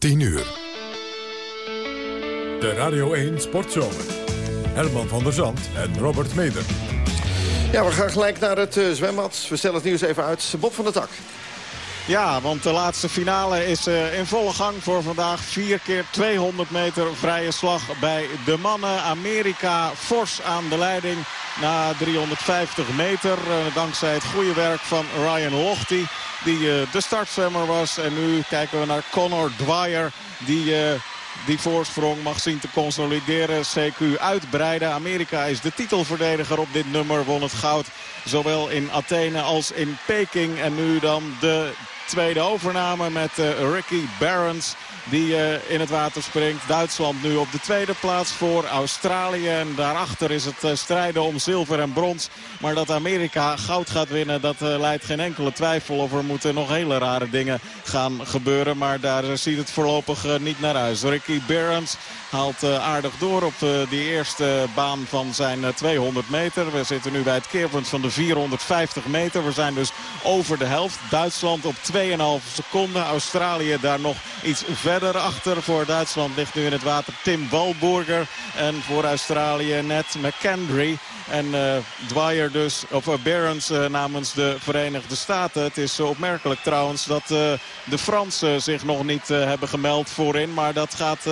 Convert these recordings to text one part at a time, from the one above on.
10 uur. De Radio 1 Sportzomer. Herman van der Zand en Robert Meder. Ja, we gaan gelijk naar het uh, zwembad. We stellen het nieuws even uit. Bob van der Tak. Ja, want de laatste finale is uh, in volle gang voor vandaag. 4 keer 200 meter vrije slag bij de mannen. Amerika fors aan de leiding na 350 meter. Uh, dankzij het goede werk van Ryan Lochte. Die uh, de startzwemmer was. En nu kijken we naar Connor Dwyer. Die die voorsprong mag zien te consolideren. CQ uitbreiden. Amerika is de titelverdediger op dit nummer. Won het goud zowel in Athene als in Peking. En nu dan de tweede overname met Ricky Barons die uh, in het water springt. Duitsland nu op de tweede plaats voor Australië. En daarachter is het uh, strijden om zilver en brons. Maar dat Amerika goud gaat winnen, dat uh, leidt geen enkele twijfel. Of er moeten nog hele rare dingen gaan gebeuren. Maar daar ziet het voorlopig niet naar uit. Ricky Barons haalt aardig door op die eerste baan van zijn 200 meter. We zitten nu bij het keerpunt van de 450 meter. We zijn dus over de helft. Duitsland op 2,5 seconden. Australië daar nog iets verder achter. Voor Duitsland ligt nu in het water Tim Walburger. En voor Australië net McKendry. En uh, Dwyer dus, of uh, Barons uh, namens de Verenigde Staten. Het is opmerkelijk trouwens dat de Fransen zich nog niet hebben gemeld voorin. Maar dat gaat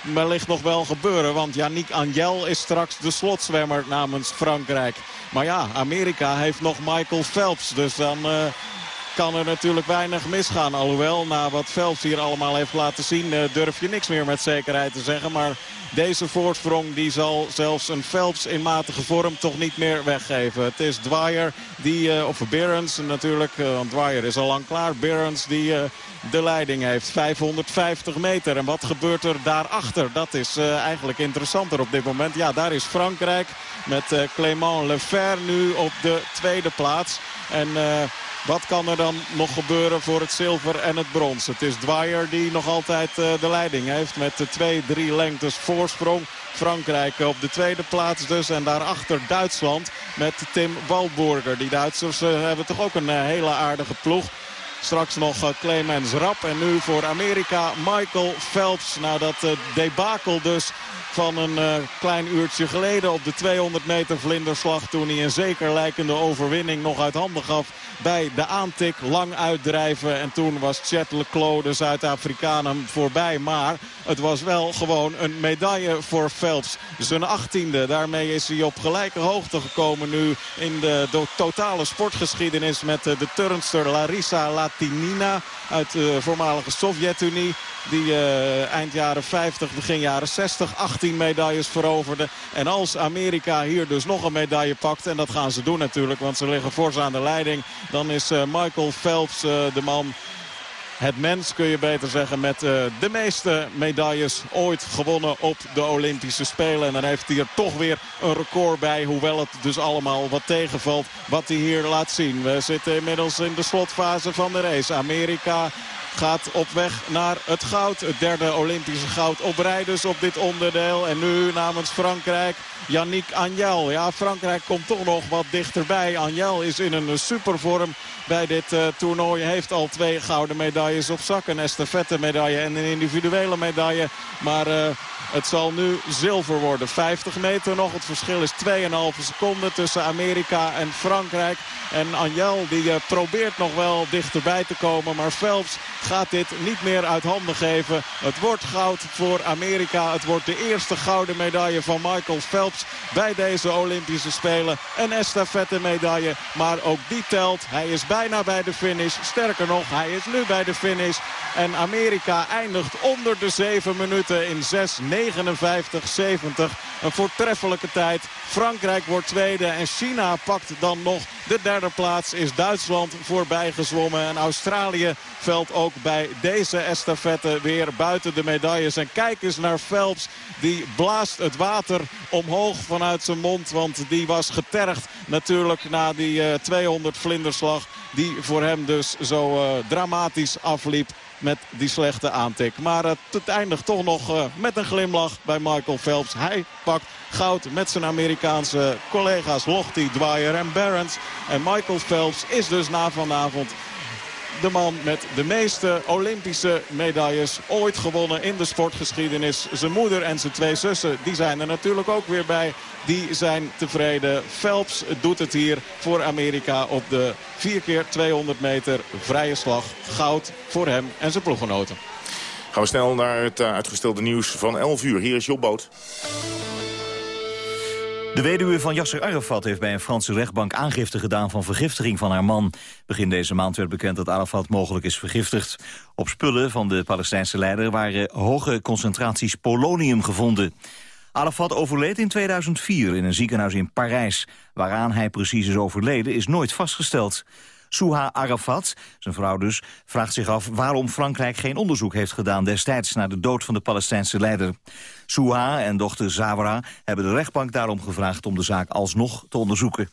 wellicht nog wel gebeuren. Want Yannick Angel is straks de slotzwemmer namens Frankrijk. Maar ja, Amerika heeft nog Michael Phelps. Dus dan kan er natuurlijk weinig misgaan. Alhoewel, na wat Phelps hier allemaal heeft laten zien... durf je niks meer met zekerheid te zeggen. Maar deze voorsprong die zal zelfs een Phelps in matige vorm toch niet meer weggeven. Het is Dwyer, die, uh, of Berens natuurlijk, uh, want Dwyer is al lang klaar. Berens die de leiding heeft. 550 meter. En wat gebeurt er daarachter? Dat is eigenlijk interessanter op dit moment. Ja, daar is Frankrijk met Clément Lefer nu op de tweede plaats. En... Wat kan er dan nog gebeuren voor het zilver en het brons? Het is Dwyer die nog altijd de leiding heeft met de twee, drie lengtes voorsprong. Frankrijk op de tweede plaats dus. En daarachter Duitsland met Tim Walburger. Die Duitsers hebben toch ook een hele aardige ploeg. Straks nog Clemens Rap. En nu voor Amerika Michael Phelps. Nou dat debakel dus van een uh, klein uurtje geleden op de 200 meter vlinderslag. Toen hij een zeker lijkende overwinning nog uit handen gaf bij de aantik. Lang uitdrijven en toen was Chet Leclos, de Zuid-Afrikaan, hem voorbij. Maar het was wel gewoon een medaille voor Phelps. Zijn achttiende. Daarmee is hij op gelijke hoogte gekomen nu in de, de totale sportgeschiedenis met de turnster Larissa Latinina uit de voormalige Sovjet-Unie. Die uh, eind jaren 50, begin jaren 60 18 medailles veroverde. En als Amerika hier dus nog een medaille pakt. En dat gaan ze doen natuurlijk. Want ze liggen fors aan de leiding. Dan is uh, Michael Phelps de man het mens kun je beter zeggen met uh, de meeste medailles ooit gewonnen op de Olympische Spelen. En dan heeft hij er toch weer een record bij. Hoewel het dus allemaal wat tegenvalt wat hij hier laat zien. We zitten inmiddels in de slotfase van de race. Amerika gaat op weg naar het goud. Het derde Olympische goud op rij dus op dit onderdeel. En nu namens Frankrijk Yannick Agnel. Ja, Frankrijk komt toch nog wat dichterbij. Agnel is in een supervorm bij dit uh, toernooi. Heeft al twee gouden medailles op zak. Een estafette medaille en een individuele medaille. Maar... Uh, het zal nu zilver worden. 50 meter nog. Het verschil is 2,5 seconden tussen Amerika en Frankrijk. En Anjel die uh, probeert nog wel dichterbij te komen. Maar Phelps gaat dit niet meer uit handen geven. Het wordt goud voor Amerika. Het wordt de eerste gouden medaille van Michael Phelps bij deze Olympische Spelen. Een estafette medaille. Maar ook die telt. Hij is bijna bij de finish. Sterker nog, hij is nu bij de finish. En Amerika eindigt onder de 7 minuten in 6 59-70. Een voortreffelijke tijd. Frankrijk wordt tweede en China pakt dan nog de derde plaats. Is Duitsland voorbij gezwommen. En Australië valt ook bij deze estafette weer buiten de medailles. En kijk eens naar Phelps. Die blaast het water omhoog vanuit zijn mond. Want die was getergd natuurlijk na die uh, 200 vlinderslag. Die voor hem dus zo uh, dramatisch afliep met die slechte aantik. Maar uh, het eindigt toch nog uh, met een glimlach bij Michael Phelps. Hij pakt goud met zijn Amerikaanse collega's Lochte, Dwyer en Barons. En Michael Phelps is dus na vanavond de man met de meeste Olympische medailles ooit gewonnen in de sportgeschiedenis. Zijn moeder en zijn twee zussen, die zijn er natuurlijk ook weer bij. Die zijn tevreden. Phelps doet het hier voor Amerika op de 4 keer 200 meter vrije slag. Goud voor hem en zijn ploeggenoten. Gaan we snel naar het eh, uitgestelde nieuws van 11 uur. Hier is Job Boot. De weduwe van Yasser Arafat heeft bij een Franse rechtbank aangifte gedaan van vergiftiging van haar man. Begin deze maand werd bekend dat Arafat mogelijk is vergiftigd. Op spullen van de Palestijnse leider waren hoge concentraties polonium gevonden. Arafat overleed in 2004 in een ziekenhuis in Parijs. Waaraan hij precies is overleden is nooit vastgesteld. Souha Arafat, zijn vrouw dus, vraagt zich af waarom Frankrijk geen onderzoek heeft gedaan destijds naar de dood van de Palestijnse leider. Souha en dochter Zawara hebben de rechtbank daarom gevraagd om de zaak alsnog te onderzoeken.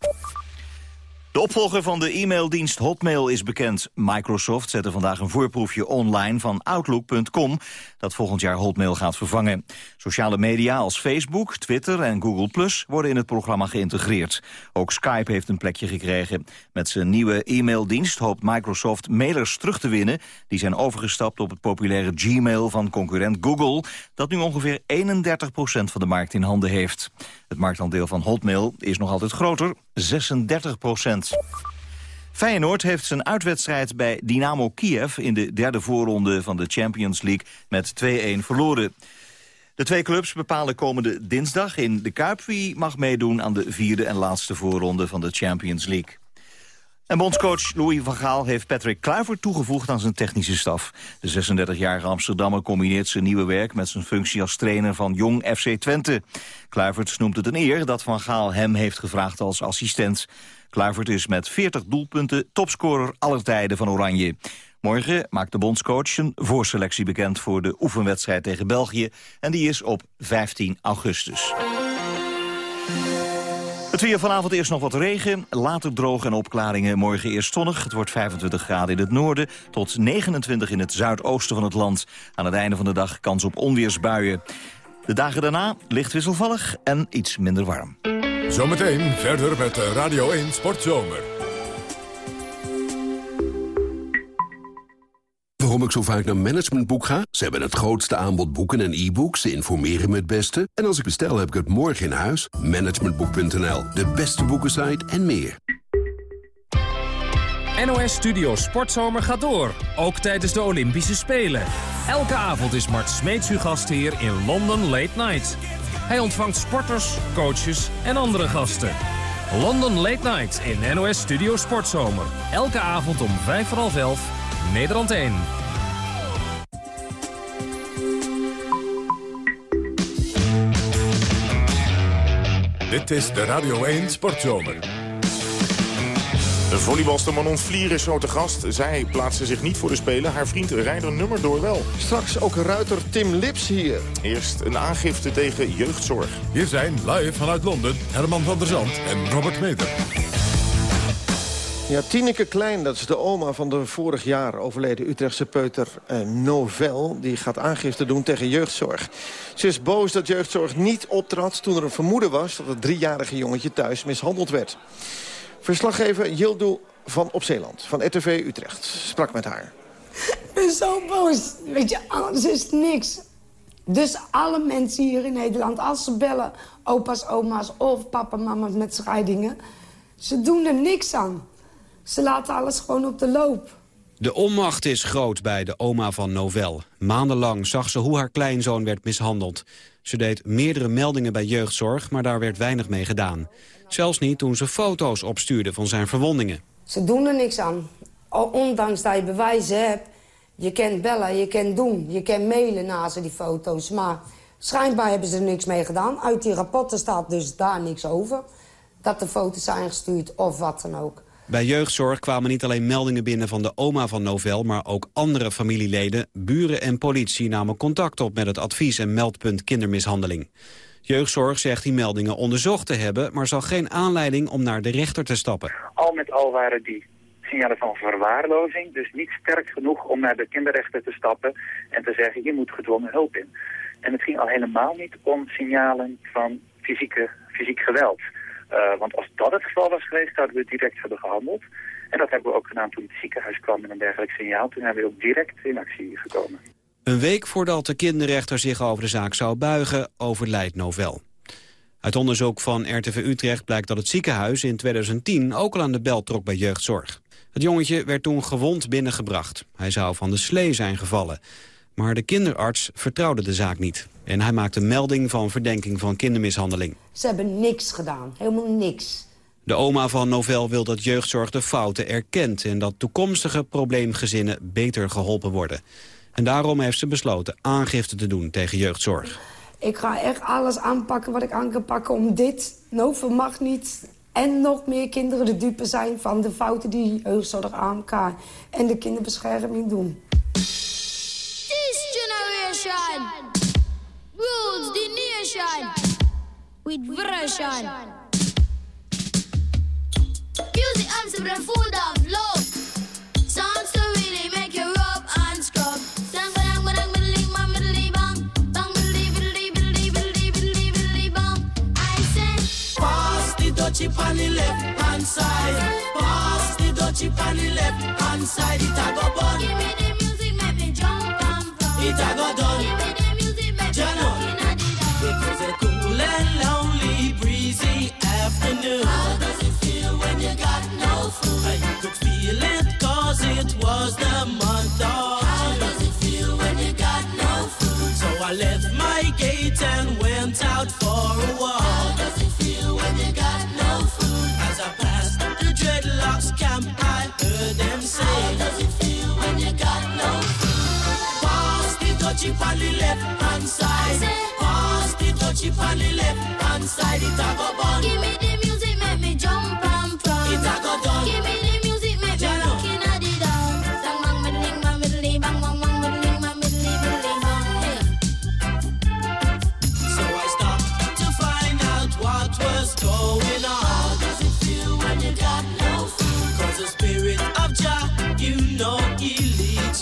De opvolger van de e-maildienst Hotmail is bekend. Microsoft zette vandaag een voorproefje online van Outlook.com... dat volgend jaar Hotmail gaat vervangen. Sociale media als Facebook, Twitter en Google Plus worden in het programma geïntegreerd. Ook Skype heeft een plekje gekregen. Met zijn nieuwe e-maildienst hoopt Microsoft mailers terug te winnen... die zijn overgestapt op het populaire Gmail van concurrent Google... dat nu ongeveer 31% van de markt in handen heeft. Het marktaandeel van Hotmail is nog altijd groter, 36 procent. Feyenoord heeft zijn uitwedstrijd bij Dynamo Kiev... in de derde voorronde van de Champions League met 2-1 verloren. De twee clubs bepalen komende dinsdag in de Kuip... wie mag meedoen aan de vierde en laatste voorronde van de Champions League. En bondscoach Louis van Gaal heeft Patrick Kluivert toegevoegd aan zijn technische staf. De 36-jarige Amsterdammer combineert zijn nieuwe werk met zijn functie als trainer van Jong FC Twente. Kluivert noemt het een eer dat Van Gaal hem heeft gevraagd als assistent. Kluivert is met 40 doelpunten topscorer aller tijden van Oranje. Morgen maakt de bondscoach een voorselectie bekend voor de oefenwedstrijd tegen België. En die is op 15 augustus. Het weer vanavond eerst nog wat regen, later droog en opklaringen. Morgen eerst zonnig, het wordt 25 graden in het noorden... tot 29 in het zuidoosten van het land. Aan het einde van de dag kans op onweersbuien. De dagen daarna licht wisselvallig en iets minder warm. Zometeen verder met Radio 1 Sportzomer. Waarom ik zo vaak naar Managementboek ga? Ze hebben het grootste aanbod boeken en e-books. Ze informeren me het beste. En als ik bestel, heb ik het morgen in huis. Managementboek.nl, de beste boekensite en meer. NOS Studio Sportzomer gaat door, ook tijdens de Olympische Spelen. Elke avond is Mart Smeets uw gastheer in London Late Night. Hij ontvangt sporters, coaches en andere gasten. London Late Night in NOS Studio Sportzomer. Elke avond om vijf voor half elf, Nederland 1. Dit is de Radio 1 Sportzomer. De volleybalster Manon Vlier is zo te gast. Zij plaatste zich niet voor de Spelen. Haar vriend Rijder Nummer door wel. Straks ook ruiter Tim Lips hier. Eerst een aangifte tegen jeugdzorg. Hier zijn live vanuit Londen Herman van der Zand en Robert Meter. Ja, Tineke Klein, dat is de oma van de vorig jaar overleden Utrechtse peuter eh, Novel. Die gaat aangifte doen tegen jeugdzorg. Ze is boos dat jeugdzorg niet optrad toen er een vermoeden was... dat het driejarige jongetje thuis mishandeld werd. Verslaggever Yildu van Opzeeland van RTV Utrecht sprak met haar. Ik ben zo boos. Weet je, anders is niks. Dus alle mensen hier in Nederland, als ze bellen... opa's, oma's of papa, mama's met scheidingen... ze doen er niks aan. Ze laten alles gewoon op de loop. De onmacht is groot bij de oma van Novel. Maandenlang zag ze hoe haar kleinzoon werd mishandeld. Ze deed meerdere meldingen bij jeugdzorg, maar daar werd weinig mee gedaan. Zelfs niet toen ze foto's opstuurde van zijn verwondingen. Ze doen er niks aan. Ondanks dat je bewijzen hebt. Je kent bellen, je kent doen, je kent mailen na ze die foto's. Maar schijnbaar hebben ze er niks mee gedaan. Uit die rapporten staat dus daar niks over. Dat de foto's zijn gestuurd of wat dan ook. Bij jeugdzorg kwamen niet alleen meldingen binnen van de oma van Novel... maar ook andere familieleden, buren en politie namen contact op... met het advies- en meldpunt kindermishandeling. Jeugdzorg zegt die meldingen onderzocht te hebben... maar zag geen aanleiding om naar de rechter te stappen. Al met al waren die signalen van verwaarlozing... dus niet sterk genoeg om naar de kinderrechter te stappen... en te zeggen, je moet gedwongen hulp in. En het ging al helemaal niet om signalen van fysieke, fysiek geweld... Uh, want als dat het geval was geweest, zouden we direct hebben gehandeld. En dat hebben we ook gedaan toen het ziekenhuis kwam met een dergelijk signaal. Toen hebben we ook direct in actie gekomen. Een week voordat de kinderrechter zich over de zaak zou buigen, overlijdt Novel. Uit onderzoek van RTV Utrecht blijkt dat het ziekenhuis in 2010 ook al aan de bel trok bij jeugdzorg. Het jongetje werd toen gewond binnengebracht. Hij zou van de slee zijn gevallen. Maar de kinderarts vertrouwde de zaak niet. En hij maakte melding van verdenking van kindermishandeling. Ze hebben niks gedaan, helemaal niks. De oma van Novel wil dat jeugdzorg de fouten erkent... en dat toekomstige probleemgezinnen beter geholpen worden. En daarom heeft ze besloten aangifte te doen tegen jeugdzorg. Ik ga echt alles aanpakken wat ik aan kan pakken om dit. Novel mag niet en nog meer kinderen de dupe zijn van de fouten die jeugdzorg AMK en de kinderbescherming doen. This generation rules the nation with version. Music Amsterdam full of love. Songs to really make you rub and scrub. Dutchie on the left hand side. Pass the dutchie on the left hand side. It a go bun. give me the music, make me jump and from. It a go done. Could feel it cause it was the month of How does it feel when you got no food? So I left my gate and went out for a walk. How does it feel when you got no food? As I passed the dreadlocks camp, I heard them say, How does it feel when you got no food? Pass the dutchie on the left hand side. Pass the dutchie on the left hand side. It a go bun. Give me the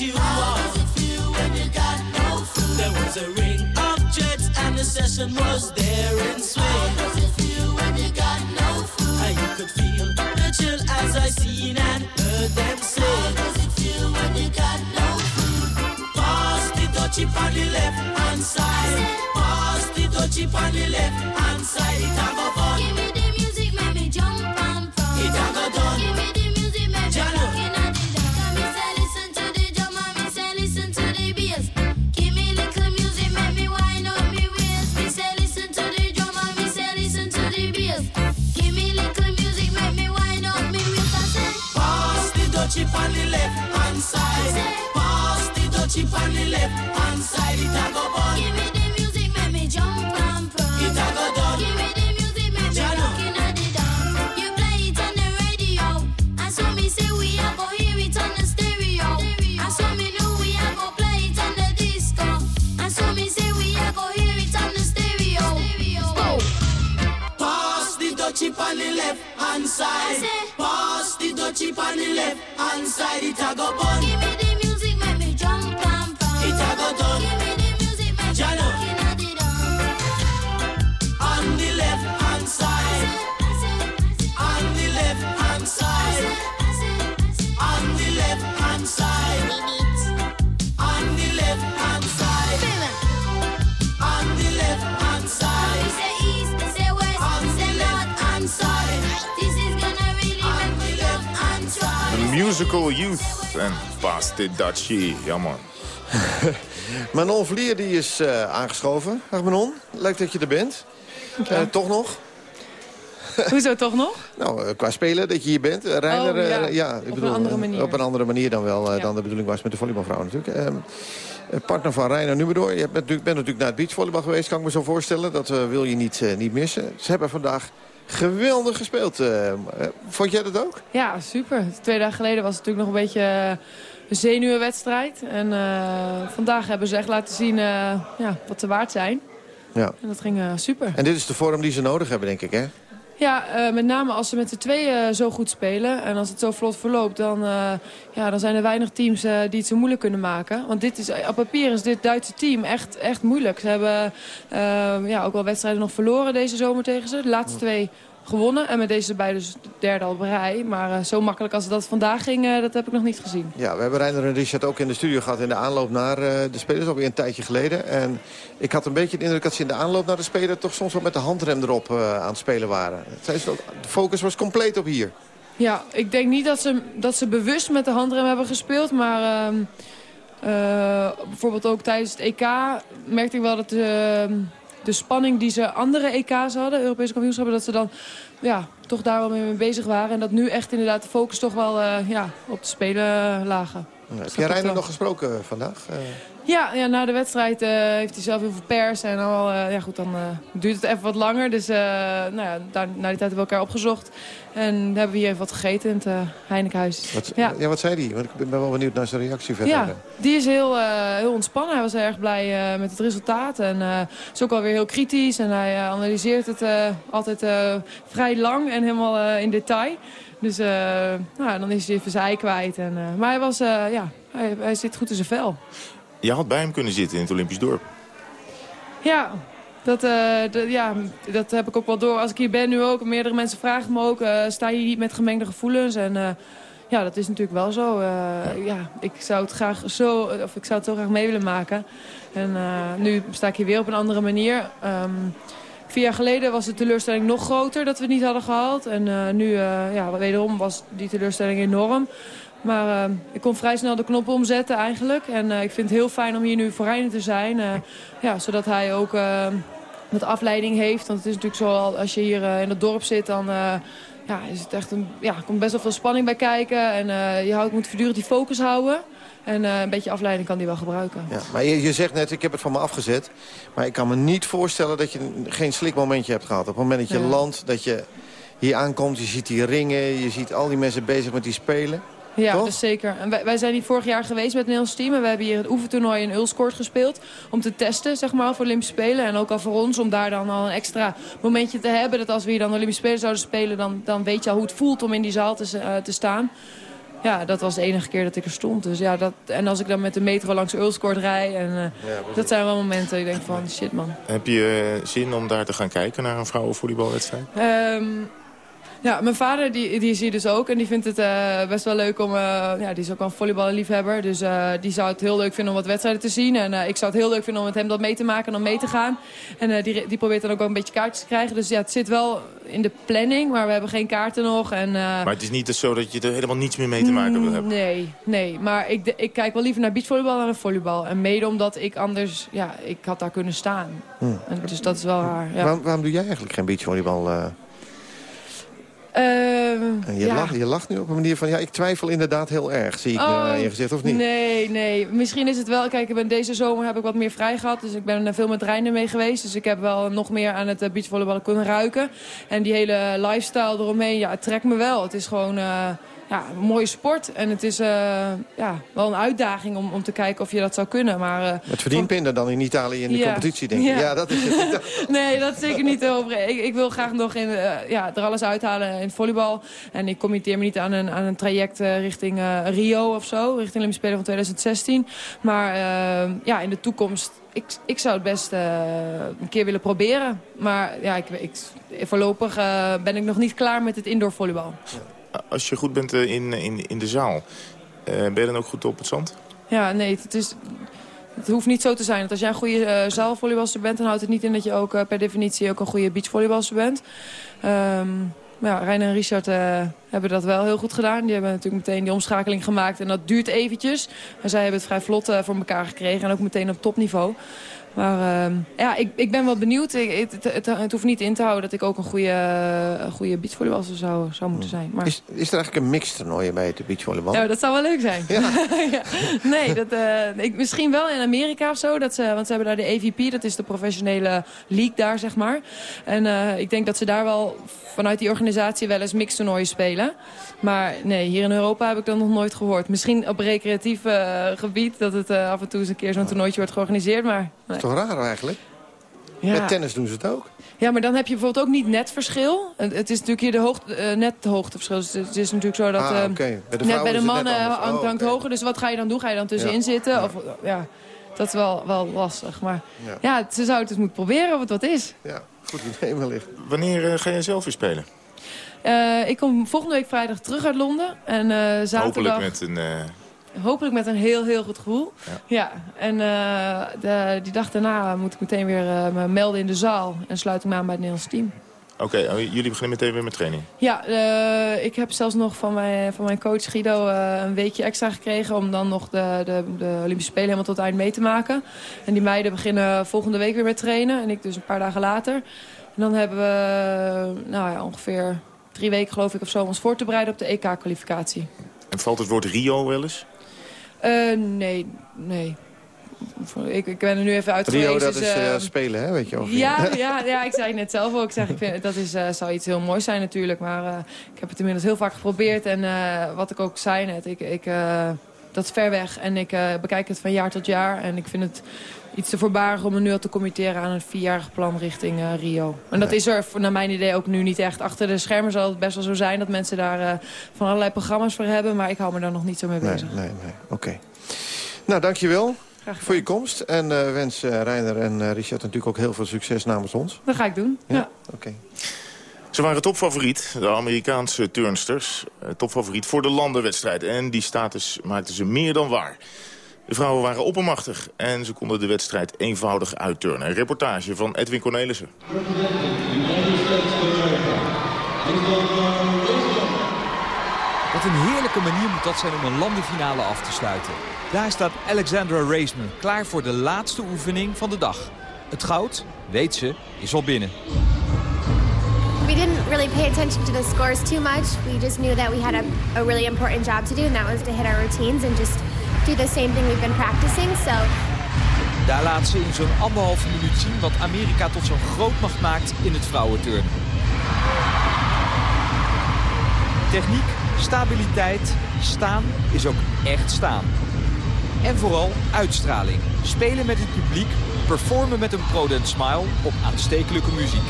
you How on. does it feel when you got no food? There was a ring of jets and the session was there in How does it feel when you got no food? You could feel the chill as I seen and heard them say. How does it feel when you got no food? Pass the dutchie on the left hand side. Pass the dutchie on the left hand side. It a go fun. On the left hand side. It. Musical youth en Dutchie. Ja man. Manon Vlier die is eh, aangeschoven. Dag Manon, leuk dat je er bent. Eh, toch nog? Hoezo toch nog? Nou, eh, qua spelen dat je hier bent. Reiner, Oh, ja. eh, ja, ik Op bedoel, een andere manier. Op een andere manier dan wel eh, Ja. dan de bedoeling was met de volleybalvrouw natuurlijk. Ehm, eh, partner van Reiner Nummerdoor. Je hebt natuurlijk, bent natuurlijk naar het beachvolleybal geweest, kan ik me zo voorstellen. Dat eh, wil je niet, eh, niet missen. Ze hebben vandaag geweldig gespeeld. eh, vond jij dat ook? Ja, super. Twee dagen geleden was het natuurlijk nog een beetje eh, een zenuwenwedstrijd. En eh, vandaag hebben ze echt laten zien ja, wat ze waard zijn. Ja. En dat ging super. En dit is de vorm die ze nodig hebben, denk ik, hè? Ja, eh, met name als ze met de tweeën zo goed spelen en als het zo vlot verloopt, dan, eh, ja, dan zijn er weinig teams eh, die het zo moeilijk kunnen maken. Want dit is, op papier is dit Duitse team echt, echt moeilijk. Ze hebben eh, ja, ook wel wedstrijden nog verloren deze zomer tegen ze. De laatste twee gewonnen. En met deze beide dus de derde al. Maar eh, zo makkelijk als dat vandaag ging, eh, dat heb ik nog niet gezien. Ja, we hebben Reiner en Richard ook in de studio gehad in de aanloop naar eh, de spelers. Alweer een tijdje geleden. En ik had een beetje de indruk dat ze in de aanloop naar de speler... toch soms wel met de handrem erop aan het spelen waren. Ze de focus was compleet op hier. Ja, ik denk niet dat ze, dat ze bewust met de handrem hebben gespeeld. Maar ehm, eh, bijvoorbeeld ook tijdens het EK merkte ik wel dat de, spanning die ze andere EK's hadden, Europese kampioenschappen, dat ze dan ja, toch daar wel mee bezig waren. En dat nu echt inderdaad de focus toch wel eh, ja, op de spelen lagen. Heb jij Reiner nog gesproken vandaag? Ja, ja, na de wedstrijd eh, heeft hij zelf heel veel pers. En al, eh, ja, goed, dan eh, duurt het even wat langer. Dus nou ja, daar, na die tijd hebben we elkaar opgezocht. En hebben we hier even wat gegeten in het Heinekenhuis. wat, ja. ja. wat zei hij? Want ik ben wel benieuwd naar zijn reactie verder. Ja, die is heel, heel ontspannen. Hij was erg blij met het resultaat. En is ook alweer heel kritisch. En hij analyseert het altijd vrij lang en helemaal in detail. Dus nou, dan is hij even zijn ei kwijt. En, maar hij, was, ja, hij, hij zit goed in zijn vel. Je had bij hem kunnen zitten in het Olympisch dorp. Ja, dat, eh, ja, dat heb ik ook wel door. Als ik hier ben nu ook, meerdere mensen vragen me ook... eh, sta je niet met gemengde gevoelens? En eh, ja, dat is natuurlijk wel zo. Eh, ja, ik zou het graag zo, of ik zou het zo graag mee willen maken. En nu sta ik hier weer op een andere manier. Ehm, vier jaar geleden was de teleurstelling nog groter dat we het niet hadden gehaald. En nu, ja, wederom was die teleurstelling enorm. Maar eh, ik kon vrij snel de knop omzetten eigenlijk. En eh, ik vind het heel fijn om hier nu voor Reiner te zijn. eh, ja, zodat hij ook wat afleiding heeft. Want het is natuurlijk zo, al- als je hier in het dorp zit, dan ja, is het echt een, ja, komt best wel veel spanning bij kijken. En je houdt, moet voortdurend die focus houden. En een beetje afleiding kan die wel gebruiken. Ja, maar je, je zegt net, ik heb het van me afgezet. Maar ik kan me niet voorstellen dat je geen slik momentje hebt gehad. Op het moment dat je Ja. landt, dat je hier aankomt, je ziet die ringen... je ziet al die mensen bezig met die spelen. Ja, Toch? dus zeker. En wij, wij zijn hier vorig jaar geweest met het Nederlands team. En we hebben hier het oefentoernooi in Ulskort gespeeld. Om te testen, zeg maar, voor Olympische Spelen. En ook al voor ons om daar dan al een extra momentje te hebben. Dat als we hier dan Olympische Spelen zouden spelen... dan, dan weet je al hoe het voelt om in die zaal te, eh, te staan. Ja, dat was de enige keer dat ik er stond. Dus ja, dat, en als ik dan met de metro langs Ulskort rij... En, eh, dat zijn wel momenten dat ik denk van, shit man. Heb je eh, zin om daar te gaan kijken naar een vrouwenvolleybalwedstrijd? Ehm, ja, mijn vader die, die is hier dus ook. En die vindt het eh, best wel leuk om... eh, ja, die is ook wel een volleyballiefhebber. Dus eh, die zou het heel leuk vinden om wat wedstrijden te zien. En eh, ik zou het heel leuk vinden om met hem dat mee te maken en om mee te gaan. En eh, die, die probeert dan ook wel een beetje kaartjes te krijgen. Dus ja, het zit wel in de planning, maar we hebben geen kaarten nog. En, eh, Maar het is niet dus zo dat je er helemaal niets meer mee te maken wil hebben. Nee, nee. Maar ik, de- ik kijk wel liever naar beachvolleybal dan naar volleybal. En mede omdat ik anders... Ja, ik had daar kunnen staan. Hmm. En dus dat is wel raar. Ja. Waarom, waarom doe jij eigenlijk geen beachvolleybal? Eh? Ehm, En je, ja. lacht, je lacht nu op een manier van... ja, ik twijfel inderdaad heel erg. Zie ik Oh, naar je gezicht of niet? Nee, nee. Misschien is het wel... Kijk, ik ben deze zomer heb ik wat meer vrij gehad. Dus ik ben veel met Reiner mee geweest. Dus ik heb wel nog meer aan het eh, beachvolleyballen kunnen ruiken. En die hele lifestyle eromheen, ja, het trekt me wel. Het is gewoon eh, ja, een mooie sport. En het is eh, ja, wel een uitdaging om, om te kijken of je dat zou kunnen. Maar, eh, Het verdient minder dan in Italië in de Ja. competitie, denk ik. Ja, Ja. dat is het. nee, dat is zeker niet over. Ik, ik wil graag nog in, eh, ja, er alles uithalen in volleybal. En ik committeer me niet aan een, aan een traject eh, richting eh, Rio of zo. Richting Olympische Spelen van 2016. Maar eh, ja, in de toekomst... Ik, ik zou het best eh, een keer willen proberen. Maar ja, ik, ik, voorlopig eh, ben ik nog niet klaar met het indoor volleybal. Als je goed bent eh, in, in, in de zaal, eh, ben je dan ook goed op het zand? Ja, nee, het, is, het hoeft niet zo te zijn. Dat als jij een goede eh zaalvolleybalster bent... dan houdt het niet in dat je ook per definitie ook een goede beachvolleybalster bent. Maar ja, Rijn en Richard hebben dat wel heel goed gedaan. Die hebben natuurlijk meteen die omschakeling gemaakt. En dat duurt eventjes. Maar zij hebben het vrij vlot eh, voor elkaar gekregen. En ook meteen op topniveau. Maar ehm, ja, ik, ik ben wel benieuwd. Ik, het, het, het hoeft niet in te houden dat ik ook een goede, een goede zou, zou moeten zijn. Maar... Is, is er eigenlijk een mixtoernooi bij het beachvolleybal? Ja, dat zou wel leuk zijn. Ja. Nee, dat, eh, ik, misschien wel in Amerika of zo. Dat ze, want ze hebben daar de AVP, dat is de professionele league daar, zeg maar. En eh, ik denk dat ze daar wel vanuit die organisatie wel eens mixtoernooien spelen. Maar nee, hier in Europa heb ik dat nog nooit gehoord. Misschien op recreatief eh, gebied, dat het eh, af en toe eens een keer zo'n toernooitje wordt georganiseerd. Maar, nee. Toch raar eigenlijk? Ja. Met tennis doen ze het ook. Ja, maar dan heb je bijvoorbeeld ook niet netverschil. Het het is natuurlijk hier de hoogte, eh, net de hoogteverschil. Dus het is natuurlijk zo dat... Ah, eh, oké. Bij de net bij de is net mannen hangt, Oh, hangt hoger. Dus wat ga je dan doen? Ga je dan tussenin Ja. zitten? Of, ja, dat is wel, wel lastig. Maar Ja. ja. ze zouden het eens moeten proberen of het wat is. Ja, goed idee wellicht. Wanneer eh, ga je zelf weer spelen? Eh, ik kom volgende week vrijdag terug uit Londen. En eh, zaterdag... Hopelijk met een... eh, Hopelijk met een heel, heel goed gevoel. Ja. Ja, en de, die dag daarna moet ik meteen weer me melden in de zaal. En sluit ik me aan bij het Nederlands team. Oké, oh, jullie beginnen meteen weer met training. Ja, ik heb zelfs nog van mijn, van mijn coach Guido een weekje extra gekregen... om dan nog de, de, de Olympische Spelen helemaal tot het eind mee te maken. En die meiden beginnen volgende week weer met trainen. En ik dus een paar dagen later. En dan hebben we nou ja, ongeveer drie weken geloof ik of zo... om ons voor te bereiden op de EK-kwalificatie. En valt het woord Rio wel eens? Eh, nee, nee. Ik, ik ben er nu even uit Rio, geweest. dat dus, is eh, eh, spelen, hè? Weet je ja, ja, ja, ik zei het net zelf ook. Ik zeg, ik vind, dat is, eh, zou iets heel moois zijn natuurlijk. Maar eh, ik heb het inmiddels heel vaak geprobeerd. En eh, wat ik ook zei net, ik, ik, eh, dat is ver weg. En ik eh, bekijk het van jaar tot jaar. En ik vind het iets te voorbarig om me nu al te committeren aan een vierjarig plan richting eh, Rio. En dat Nee. is er naar mijn idee ook nu niet echt. Achter de schermen zal het best wel zo zijn dat mensen daar eh, van allerlei programma's voor hebben. Maar ik hou me daar nog niet zo mee Nee, bezig. nee, nee. Oké. Nou, dankjewel voor je komst. En eh, wens eh Reiner en eh, Richard natuurlijk ook heel veel succes namens ons. Dat ga ik doen. ja. Oké. Ze waren topfavoriet, de Amerikaanse turnsters. Topfavoriet voor de landenwedstrijd. En die status maakten ze meer dan waar. De vrouwen waren oppermachtig en ze konden de wedstrijd eenvoudig uitturnen. Een reportage van Edwin Cornelissen. Wat een heerlijke manier moet dat zijn om een landenfinale af te sluiten. Daar staat Alexandra Raceman klaar voor de laatste oefening van de dag. Het goud, weet ze, is al binnen. We didn't really pay attention to the scores too much. We just knew that we had a, a really important job to do, and that was to hit our routines and just do the same thing we've been practicing. So Daar laat ze in zo'n anderhalve minuut zien wat Amerika tot zo'n grootmacht maakt in het vrouwenturnen. Techniek, stabiliteit, staan is ook echt staan. En vooral uitstraling. Spelen met het publiek, performen met een Prodent Smile op aanstekelijke muziek.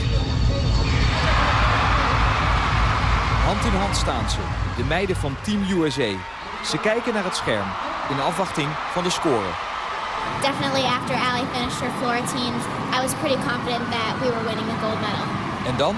Hand in hand staan ze, de meiden van Team USA. Ze kijken naar het scherm, in afwachting van de score. definitely after Allie finished her floor routines, I was pretty confident that we were winning the gold medal. En dan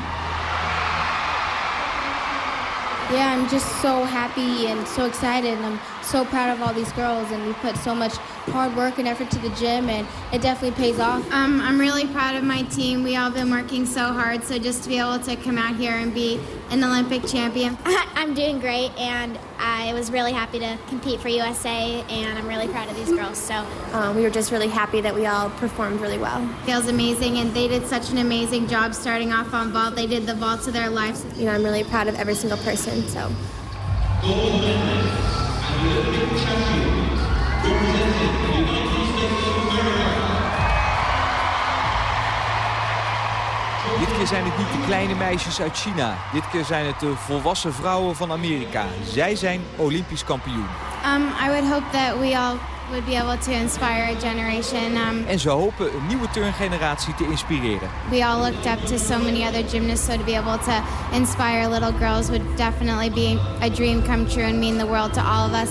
Yeah, I'm just so happy and so excited. And I'm so proud of all these girls. And we put so much hard work and effort to the gym, and it definitely pays off. Um, I'm really proud of my team. We all been working so hard, so just to be able to come out here and be an Olympic champion. I'm doing great, and I was really happy to compete for USA, and I'm really proud of these girls. So um, we were just really happy that we all performed really well. Feels amazing, and they did such an amazing job starting off on vault. They did the vaults of their lives. You know, I'm really proud of every single person. So. Keer zijn het niet de kleine meisjes uit China. Dit keer zijn het de volwassen vrouwen van Amerika. Zij zijn Olympisch kampioen. Um, I would hope that we all would be able to inspire a generation. Um, En ze hopen een nieuwe turngeneratie te inspireren. we all looked up to so many other gymnasts, so to be able to inspire little girls would definitely be a dream come true and mean the world to all of us.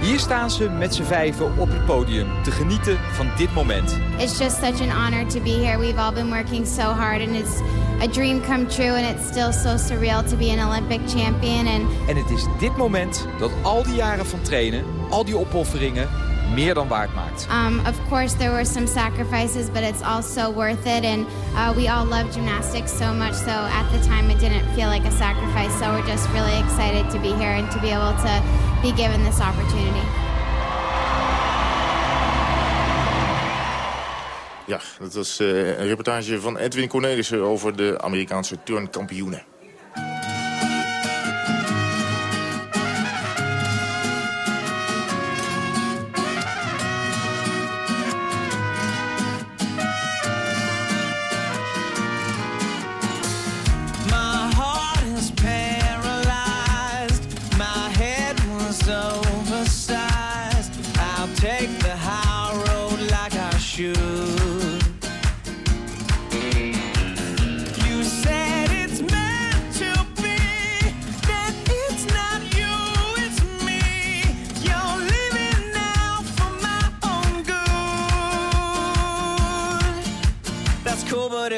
Hier staan ze met z'n vijven op het podium te genieten van dit moment. It's just such an honor to be here. We've all been working so hard, and it's a dream come true, and it's still so surreal to be an Olympic champion. And En het is dit moment dat al die jaren van trainen, al die opofferingen, meer dan waard maakt. um, of course, there were some sacrifices, but it's also worth it. And uh, we all love gymnastics so much, so at the time it didn't feel like a sacrifice. So we're just really excited to be here and to be able to be given opportunity. Ja, dat was eh, een reportage van Edwin Cornelissen over de Amerikaanse turnkampioenen.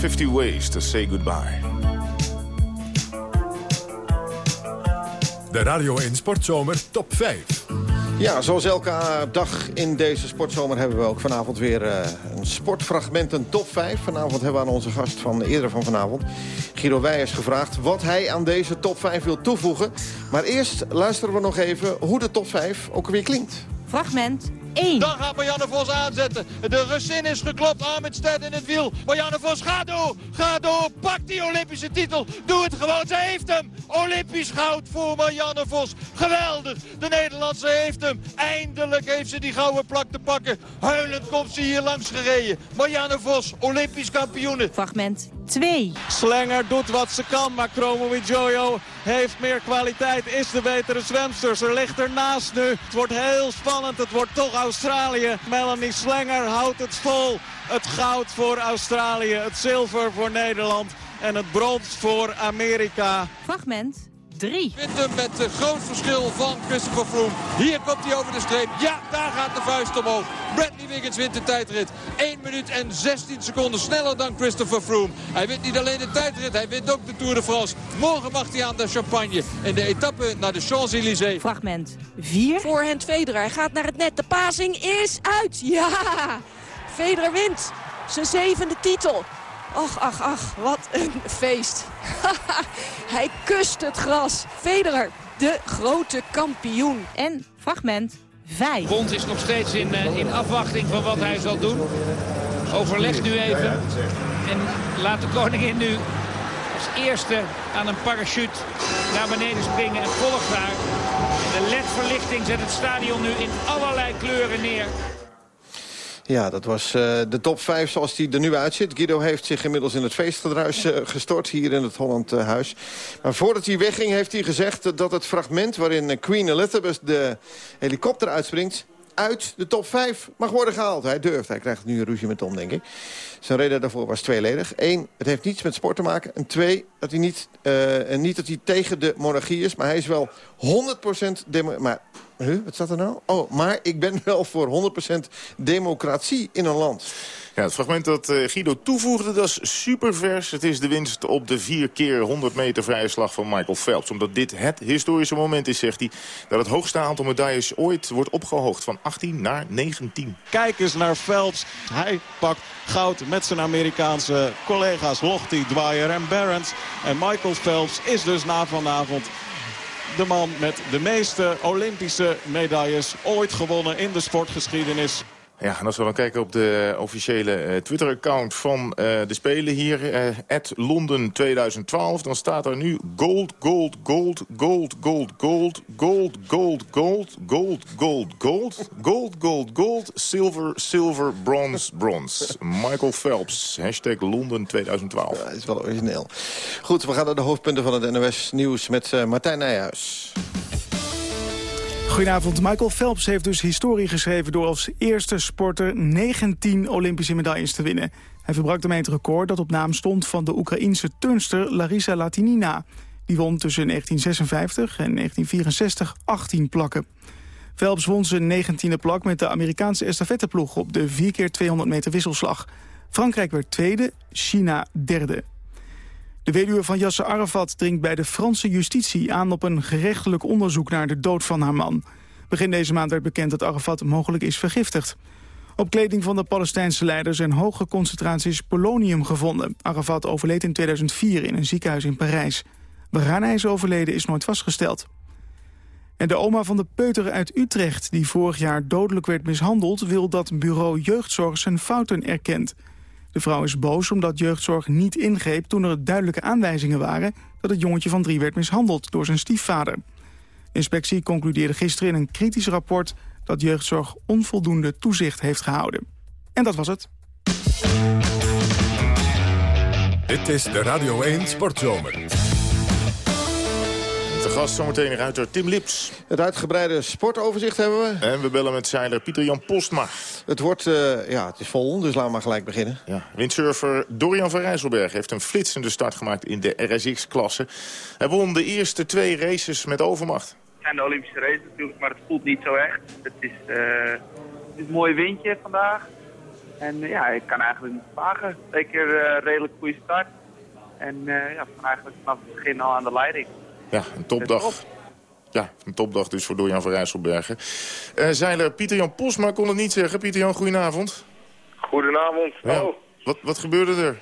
50 Ways to Say Goodbye. De Radio 1 Sportzomer Top 5. Ja, zoals elke dag in deze sportzomer hebben we ook vanavond weer eh, een sportfragment, een top 5. Vanavond hebben we aan onze gast van eerder van vanavond, Guido Weijers, gevraagd wat hij aan deze top 5 wil toevoegen. Maar eerst luisteren we nog even hoe de top 5 ook weer klinkt. Fragment 1. Dan gaat Marianne Vos aanzetten. De Russin is geklopt. Ahmed Stedt in het wiel. Marianne Vos, ga door. Ga door. Pak die Olympische titel. Doe het gewoon. Ze heeft hem. Olympisch goud voor Marianne Vos. Geweldig. De Nederlandse heeft hem. Eindelijk heeft ze die gouden plak te pakken. Huilend komt ze hier langs gereden. Marianne Vos, Olympisch kampioene. Fragment 2. Slenger doet wat ze kan, maar Chromo Jojo heeft meer kwaliteit, is de betere zwemster. Ze ligt ernaast nu. Het wordt heel spannend, het wordt toch Australië. Melanie Slenger houdt het vol. Het goud voor Australië, het zilver voor Nederland en het brons voor Amerika. Fragment 3. Wint hem met een groot verschil van Christopher Froome. Hier komt hij over de streep. Ja, daar gaat de vuist omhoog. Bradley Wiggins wint de tijdrit. 1 minuut en 16 seconden sneller dan Christopher Froome. Hij wint niet alleen de tijdrit, hij wint ook de Tour de France. Morgen mag hij aan de champagne. In de etappe naar de Champs-Élysées. Fragment 4. Voorhand Federer. Hij gaat naar het net. De pasing is uit. Ja! Federer wint. Zijn zevende titel. Ach, ach, ach. Wat een feest. Hij kust het gras. Federer, de grote kampioen. En fragment 5. Bond is nog steeds in, eh, in afwachting van wat hij zal doen. Overleg nu even. En laat de koningin nu als eerste aan een parachute naar beneden springen en volgt haar. De ledverlichting zet het stadion nu in allerlei kleuren neer. Ja, dat was eh, de top 5 zoals die er nu uitziet. Guido heeft zich inmiddels in het feestgedruis eh, gestort hier in het Holland eh, Huis. Maar voordat hij wegging heeft hij gezegd dat het fragment... waarin Queen Elizabeth de helikopter uitspringt uit de top 5 mag worden gehaald. Hij durft, hij krijgt nu een ruzie met Tom, denk ik. Zijn reden daarvoor was tweeledig. Eén, het heeft niets met sport te maken. En twee, dat hij niet, en niet dat hij tegen de monarchie is... maar hij is wel 100% demo... Huh, wat staat er nou? Oh, maar ik ben wel voor 100% democratie in een land. Ja, het fragment dat eh, Guido toevoegde, dat is supervers. Het is de winst op de 4 keer 100 meter vrije slag van Michael Phelps. Omdat dit het historische moment is, zegt hij... dat het hoogste aantal medailles ooit wordt opgehoogd. Van 18 naar 19. Kijk eens naar Phelps. Hij pakt goud met zijn Amerikaanse collega's Lochte, Dwyer en Barons. En Michael Phelps is dus na vanavond de man met de meeste Olympische medailles ooit gewonnen in de sportgeschiedenis. Ja, en als we dan kijken op de officiële eh, Twitter-account van eh, de Spelen hier, eh Londen 2012, dan staat er nu gold, gold, gold, gold, gold, gold, gold, gold, gold, gold, gold, gold, gold, gold, gold, silver, silver, bronze, bronze. Michael Phelps, hashtag Londen 2012. Ja, is wel origineel. Goed, we gaan naar de hoofdpunten van het NOS Nieuws met eh, Martijn Nijhuis. Goedenavond. Michael Phelps heeft dus historie geschreven... door als eerste sporter 19 Olympische medailles te winnen. Hij verbrak daarmee het record dat op naam stond... van de Oekraïense turnster Larisa Latinina. Die won tussen 1956 en 1964 18 plakken. Phelps won zijn 19e plak met de Amerikaanse estafetteploeg... op de 4 keer 200 meter wisselslag. Frankrijk werd tweede, China derde. De weduwe van Yasser Arafat dringt bij de Franse justitie aan op een gerechtelijk onderzoek naar de dood van haar man. Begin deze maand werd bekend dat Arafat mogelijk is vergiftigd. Op kleding van de Palestijnse leider zijn hoge concentraties polonium gevonden. Arafat overleed in 2004 in een ziekenhuis in Parijs. Waaraan hij is overleden is nooit vastgesteld. En de oma van de peuter uit Utrecht, die vorig jaar dodelijk werd mishandeld... wil dat bureau jeugdzorg zijn fouten erkent. De vrouw is boos omdat jeugdzorg niet ingreep toen er duidelijke aanwijzingen waren... dat het jongetje van drie werd mishandeld door zijn stiefvader. De inspectie concludeerde gisteren in een kritisch rapport... dat jeugdzorg onvoldoende toezicht heeft gehouden. En dat was het. Dit is de Radio 1 Sportzomer. Gast zometeen ruiter Tim Lips. Het uitgebreide sportoverzicht hebben we. En we bellen met zeiler Pieter-Jan Postma. Het wordt, eh, ja, het is vol, dus laten we maar gelijk beginnen. Ja, windsurfer Dorian van Rijsselberg heeft een flitsende start gemaakt in de RSX-klasse. Hij won de eerste twee races met overmacht. Het zijn de Olympische races natuurlijk, maar het voelt niet zo echt. Het is, eh, het is een mooi windje vandaag. En eh, ja, ik kan eigenlijk niet vragen. Zeker eh redelijk goede start. En eh, ja, van eigenlijk vanaf het begin al aan de leiding. Ja, een topdag. Ja, een topdag dus voor Dorian van Rijsselbergen. Eh zeiler Pieter-Jan Postma kon het niet zeggen. Pieter-Jan, goedenavond. Goedenavond. Ja. Oh, Wat, wat gebeurde er?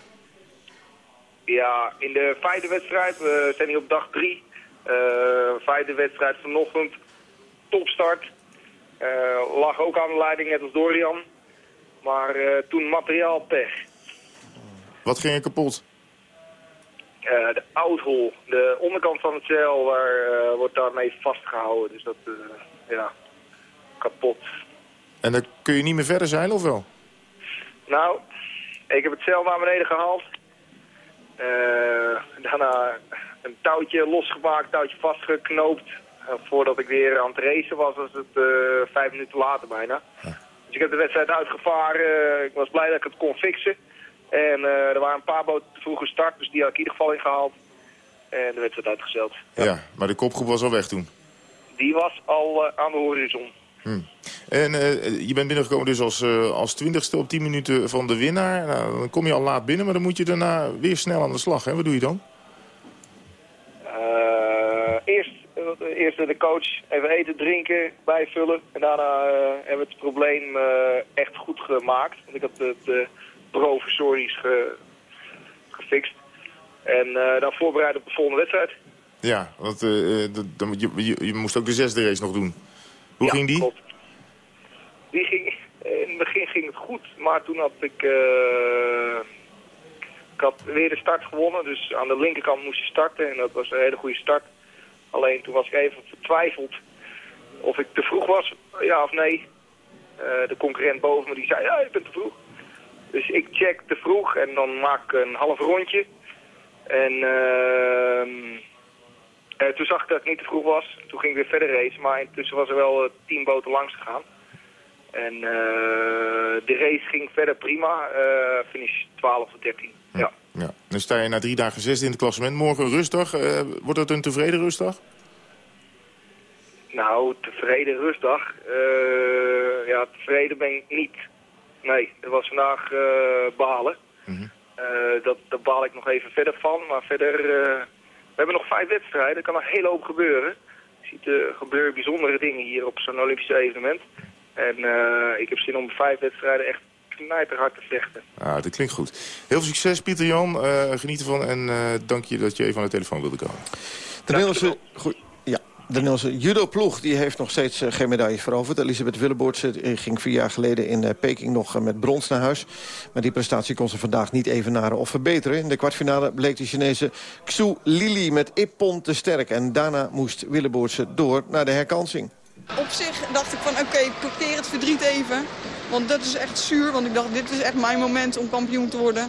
ja, in de vijfde wedstrijd, we zijn hier op dag drie. Eh, vijfde wedstrijd vanochtend, topstart. Eh, lag ook aan de leiding, net als Dorian. Maar eh, toen materiaalpech. Wat ging er kapot? Eh, de outhol, de onderkant van het zeil, waar, eh, wordt daarmee vastgehouden. Dus dat, eh, ja, kapot. En dan kun je niet meer verder zeilen, of wel? Nou, ik heb het zeil naar beneden gehaald. Eh, daarna een touwtje losgemaakt, touwtje vastgeknoopt. Voordat ik weer aan het racen was, was het vijf minuten later bijna. Dus ik heb de wedstrijd uitgevaren. ik was blij dat ik het kon fixen. En eh, er waren een paar boten te vroeg gestart, dus die had ik in ieder geval ingehaald. En de wedstrijd uitgezeld. Ja. maar de kopgroep was al weg toen. Die was al eh, aan de horizon. Hm. En eh, je bent binnengekomen dus als, eh, als twintigste op 10 minuten van de winnaar. Nou, dan kom je al laat binnen, maar dan moet je daarna weer snel aan de slag. Hè? Wat doe je dan? Eh, eerst, eerst de coach even eten, drinken, bijvullen. En daarna hebben we het probleem echt goed gemaakt. Want ik had het provisorisch ge, gefixt. En eh, dan voorbereid op de volgende wedstrijd. Ja, want eh, eh, je, je, je moest ook de zesde race nog doen. Hoe Ja, ging die? klopt. die ging, in het begin ging het goed, maar toen had ik, ik had weer de start gewonnen. Dus aan de linkerkant moest je starten en dat was een hele goede start. Alleen toen was ik even vertwijfeld of ik te vroeg was, ja of nee. De concurrent boven me die zei, ja, je bent te vroeg. Dus ik check te vroeg en dan maak ik een half rondje. En ehm, eh, toen zag ik dat ik niet te vroeg was. Toen ging ik weer verder racen, maar intussen was er wel eh, tien boten langs gegaan. En eh, de race ging verder prima. eh finish 12 of 13. Ja. Ja. Dan sta je na drie dagen zesde in het klassement. Morgen rustdag. Wordt het een tevreden rustdag? Nou, tevreden rustdag. Ja, tevreden ben ik niet. Nee, er was vandaag eh, balen. Eh, dat, daar baal ik nog even verder van. Maar verder, eh, we hebben nog vijf wedstrijden. Er kan nog een hele hoop gebeuren. Je ziet, er gebeuren bijzondere dingen hier op zo'n Olympisch evenement. En eh, ik heb zin om vijf wedstrijden echt knijterhard te vechten. Ah, dat klinkt goed. Heel veel succes, Pieter Jan. Eh, geniet ervan en eh, dank je dat je even aan de telefoon wilde komen. De Nederlandse, goed, de Nederlandse judo-ploeg die heeft nog steeds eh, geen medailles veroverd. Elisabeth Willeboortse eh, ging vier jaar geleden in eh, Peking nog met brons naar huis. Maar die prestatie kon ze vandaag niet evenaren of verbeteren. In de kwartfinale bleek de Chinese Xu Lili met ippon te sterk. En daarna moest Willeboortse door naar de herkansing. Op zich dacht ik van oké, parkeer het verdriet even. Want dat is echt zuur, want ik dacht dit is echt mijn moment om kampioen te worden.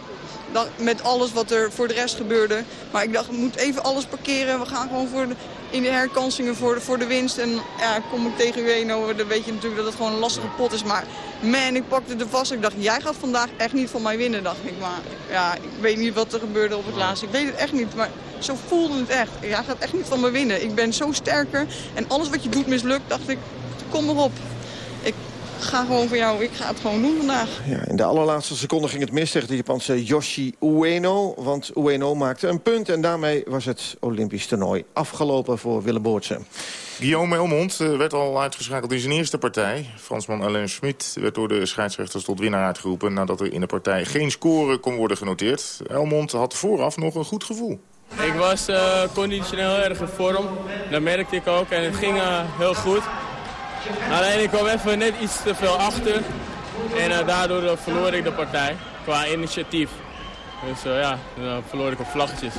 Met alles wat er voor de rest gebeurde. Maar ik dacht, ik moet even alles parkeren. We gaan gewoon voor de, in de herkansingen voor de, voor de winst. En ja, kom ik tegen Ueno, dan weet je natuurlijk dat het gewoon een lastige pot is. Maar man, ik pakte er vast. Ik dacht, jij gaat vandaag echt niet van mij winnen, dacht ik. Maar ja, ik weet niet wat er gebeurde op het laatste. Ik weet het echt niet, maar zo voelde het echt. Jij gaat echt niet van me winnen. Ik ben zo sterker en alles wat je doet mislukt, dacht ik, kom erop. Ik ga gewoon voor jou, ik ga het gewoon doen vandaag. Ja, in de allerlaatste seconde ging het mis tegen de Japanse Yoshi Ueno. Want Ueno maakte een punt en daarmee was het Olympisch toernooi afgelopen voor Willem Boortse. Guillaume Elmond eh, werd al uitgeschakeld in zijn eerste partij. Fransman Alain Schmid werd door de scheidsrechters tot winnaar uitgeroepen... nadat er in de partij geen score kon worden genoteerd. Elmond had vooraf nog een goed gevoel. Ik was eh, conditioneel heel erg in vorm. Dat merkte ik ook en het ging eh, heel goed. Alleen ik kwam even net iets te veel achter. En eh, daardoor eh, verloor ik de partij qua initiatief. Dus eh, ja, dan verloor ik op vlaggetjes.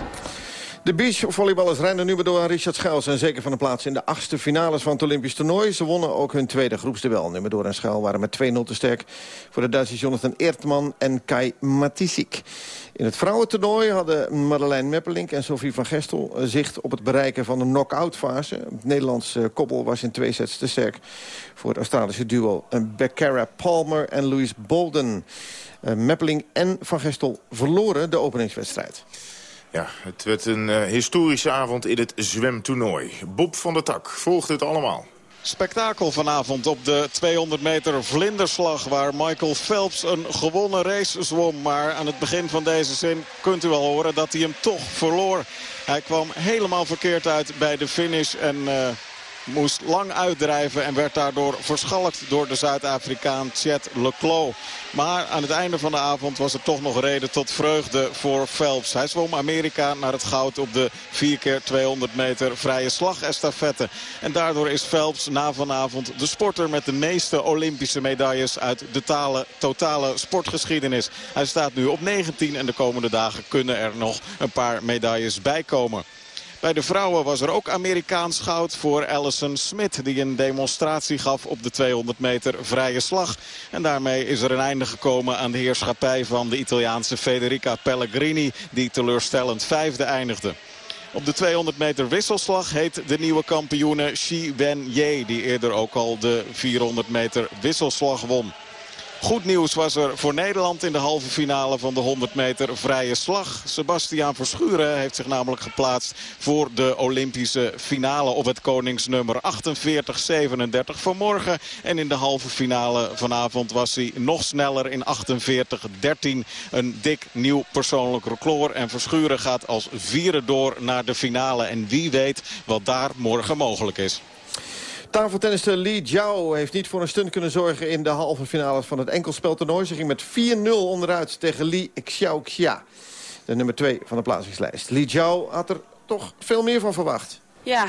De beachvolleyballers rijden nu weer aan Richard Schuil... zijn zeker van de plaats in de achtste finales van het Olympisch toernooi. Ze wonnen ook hun tweede groepsduel. Nummer door en Schuil waren met 2-0 te sterk... voor de Duitsers Jonathan Eertman en Kai Matisik. In het vrouwentoernooi hadden Madeleine Meppelink en Sophie van Gestel... eh, zicht op het bereiken van de knock-out fase. Het Nederlands eh, koppel was in twee sets te sterk... voor het Australische duo eh, Becerra Palmer en Louise Bolden. Meppelink en Van Gestel verloren de openingswedstrijd. Ja, het werd een eh, historische avond in het zwemtoernooi. Bob van der Tak volgde het allemaal. Spektakel vanavond op de 200 meter vlinderslag... waar Michael Phelps een gewonnen race zwom. Maar aan het begin van deze zin kunt u wel horen dat hij hem toch verloor. Hij kwam helemaal verkeerd uit bij de finish en... eh, moest lang uitdrijven en werd daardoor verschalkt door de Zuid-Afrikaan Chet Leclos. Maar aan het einde van de avond was er toch nog reden tot vreugde voor Phelps. Hij zwom Amerika naar het goud op de 4 keer 200 meter vrije slagestafette. En daardoor is Phelps na vanavond de sporter met de meeste Olympische medailles uit de tale, totale sportgeschiedenis. Hij staat nu op 19 en de komende dagen kunnen er nog een paar medailles bijkomen. Bij de vrouwen was er ook Amerikaans goud voor Allison Smith... die een demonstratie gaf op de 200 meter vrije slag. En daarmee is er een einde gekomen aan de heerschappij van de Italiaanse Federica Pellegrini... die teleurstellend vijfde eindigde. Op de 200 meter wisselslag heet de nieuwe kampioene Xi Wen-Ye... die eerder ook al de 400 meter wisselslag won. Goed nieuws was er voor Nederland in de halve finale van de 100 meter vrije slag. Sebastiaan Verschuren heeft zich namelijk geplaatst voor de Olympische finale op het koningsnummer 48-37 vanmorgen. En in de halve finale vanavond was hij nog sneller in 48-13. Een dik nieuw persoonlijk record. En Verschuren gaat als vierde door naar de finale. En wie weet wat daar morgen mogelijk is. Tafeltennister Li Jiao heeft niet voor een stunt kunnen zorgen... in de halve finales van het enkelspeltoernooi. Ze ging met 4-0 onderuit tegen Li Xiaoxia. De nummer 2 van de plaatsingslijst. Li Jiao had er toch veel meer van verwacht. Ja,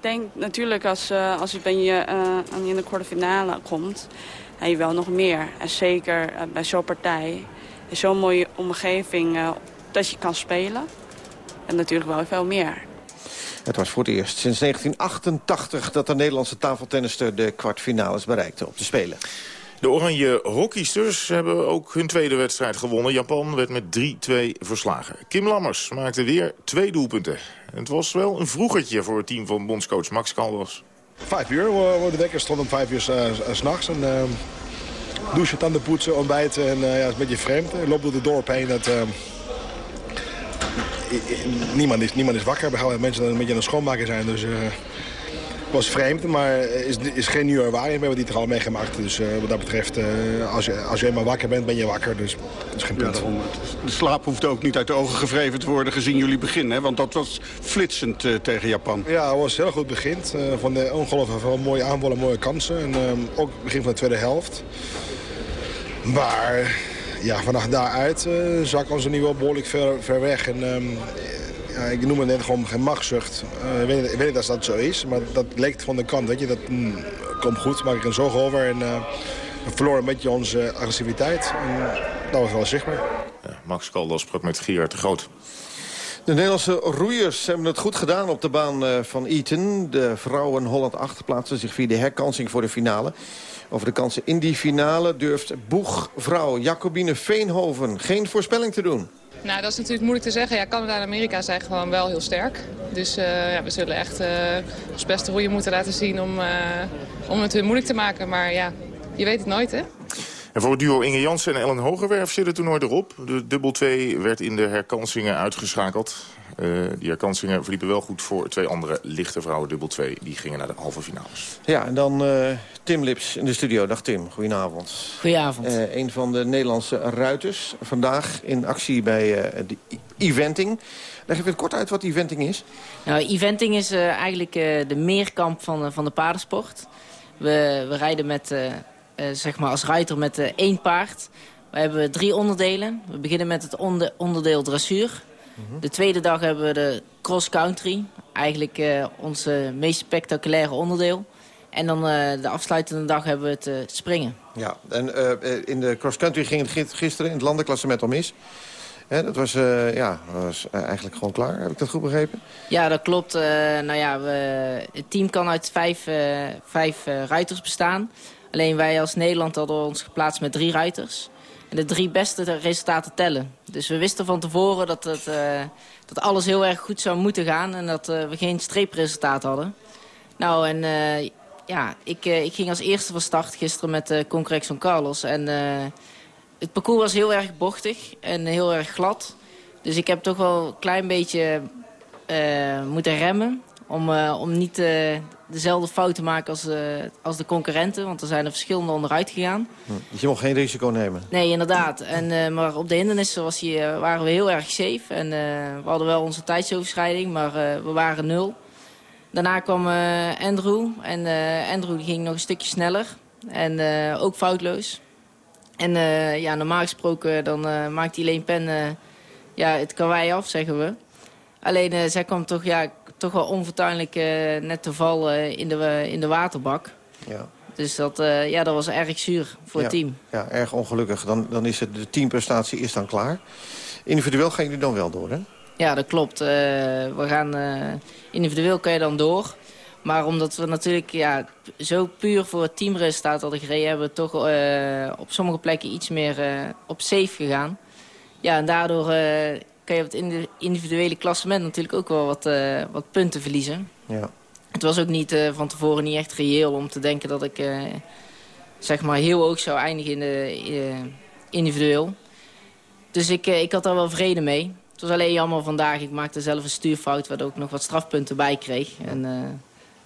denk natuurlijk als, eh, als je, ben je uh, in de kwartfinale komt, heb je wel nog meer. En zeker eh, bij zo'n partij, zo'n mooie omgeving, eh, dat je kan spelen. En natuurlijk wel veel meer. Het was voor het eerst sinds 1988 dat de Nederlandse tafeltennister de kwartfinales bereikte op de Spelen. De oranje hockeysters hebben ook hun tweede wedstrijd gewonnen. Japan werd met 3-2 verslagen. Kim Lammers maakte weer twee doelpunten. Het was wel een vroegertje voor het team van bondscoach Max Caldas. Vijf uur, we, de wekker stond om vijf uur uh, s'nachts. En, uh, douchen, tanden poetsen, ontbijten. En uh, ja, het is een beetje vreemd. Loopt door de dorp heen. Dat, niemand, is, niemand is wakker. Behalve mensen die een beetje aan het schoonmaken zijn. Dus was vreemd, maar is, is geen nieuwe ervaring. We hebben die toch al meegemaakt. Dus uh, wat dat betreft, uh, als, je, als je eenmaal wakker bent, ben je wakker. Dus dat is geen punt. Ja, de slaap hoeft ook niet uit de ogen gevreven te worden gezien jullie begin. Hè? Want dat was flitsend uh, tegen Japan. Ja, het was heel goed begin. van de ongelooflijk veel mooie aanvallen, mooie kansen. En ook het begin van de tweede helft. Maar ja, vanaf daaruit zak onze niveau behoorlijk ver, ver weg. En um, ja, ik noem het net gewoon geen machtszucht. Uh, ik, weet, ik weet niet of dat zo is, maar dat leek van de kant. Weet je, dat mm, komt goed, maak ik een zorg over. En uh, we verloren een beetje onze agressiviteit. En dat was wel zichtbaar. Ja, Max Caldas sprak met Gerard de Groot. De Nederlandse roeiers hebben het goed gedaan op de baan uh, van Eton. De vrouwen Holland 8 plaatsen zich via de herkansing voor de finale. Over de kansen in die finale durft boegvrouw Jacobine Veenhoven geen voorspelling te doen. Nou, dat is natuurlijk moeilijk te zeggen. Ja, Canada en Amerika zijn gewoon wel heel sterk. Dus uh, ja, we zullen echt uh, ons beste roeien moeten laten zien om, om het hun moeilijk te maken. Maar ja, je weet het nooit, hè? En voor het duo Inge Jansen en Ellen Hogerwerf zit het toernooi erop. De dubbel 2 werd in de herkansingen uitgeschakeld. Uh, die herkansingen verliepen wel goed voor twee andere lichte vrouwen dubbel 2. Die gingen naar de halve finales. Ja, en dan uh, Tim Lips in de studio. Dag Tim, goedenavond. Goedenavond. Uh, een van de Nederlandse ruiters. Vandaag in actie bij de eventing. Leg even kort uit wat eventing is. Nou, eventing is eigenlijk de meerkamp van, van de paardensport. We, we rijden met, zeg maar als ruiter met één paard. We hebben drie onderdelen. We beginnen met het onder, onderdeel dressuur. De tweede dag hebben we de cross-country. Eigenlijk uh, onze meest spectaculaire onderdeel. En dan uh, de afsluitende dag hebben we het springen. Ja, en in de cross-country ging het gisteren in het landenklassement al mis. Hè, dat was, ja, was eigenlijk gewoon klaar. Heb ik dat goed begrepen? Ja, dat klopt. nou ja, we, het team kan uit vijf, vijf ruiters bestaan. Alleen wij als Nederland hadden ons geplaatst met drie ruiters. En de drie beste resultaten tellen. Dus we wisten van tevoren dat, het, uh, dat alles heel erg goed zou moeten gaan... en dat uh, we geen streepresultaat hadden. Nou, en uh, ja, ik, ik ging als eerste van start gisteren met uh, Concrection Carlos. En het parcours was heel erg bochtig en heel erg glad. Dus ik heb toch wel een klein beetje moeten remmen... om, om niet dezelfde fout te maken als, uh, als de concurrenten. Want er zijn er verschillende onderuit gegaan. Hm. Dus je mocht geen risico nemen? Nee, inderdaad. En, maar op de hindernissen was uh, waren we heel erg safe. En we hadden wel onze tijdsoverschrijding, maar we waren nul. Daarna kwam Andrew. En Andrew die ging nog een stukje sneller. En ook foutloos. En ja, normaal gesproken dan maakt die Leen Pen ja, het karwei af, zeggen we. Alleen zij kwam toch... Ja, toch wel onvertuinlijk uh, net te vallen in de, in de waterbak. Ja. Dus dat, uh, ja, dat was erg zuur voor ja, het team. Ja, erg ongelukkig. Dan, dan is het, de teamprestatie is dan klaar. Individueel gaan jullie dan wel door, hè? Ja, dat klopt. Uh, we gaan, individueel kan je dan door. Maar omdat we natuurlijk ja, zo puur voor het teamresultaat hadden gereden... hebben we toch op sommige plekken iets meer op safe gegaan. Ja, en daardoor kan je op het individuele klassement natuurlijk ook wel wat, uh, wat punten verliezen. Ja. Het was ook niet uh, van tevoren niet echt reëel om te denken dat ik uh, zeg maar heel hoog zou eindigen in de individueel. Dus ik, ik had daar wel vrede mee. Het was alleen jammer vandaag. Ik maakte zelf een stuurfout waardoor ik nog wat strafpunten bij kreeg. En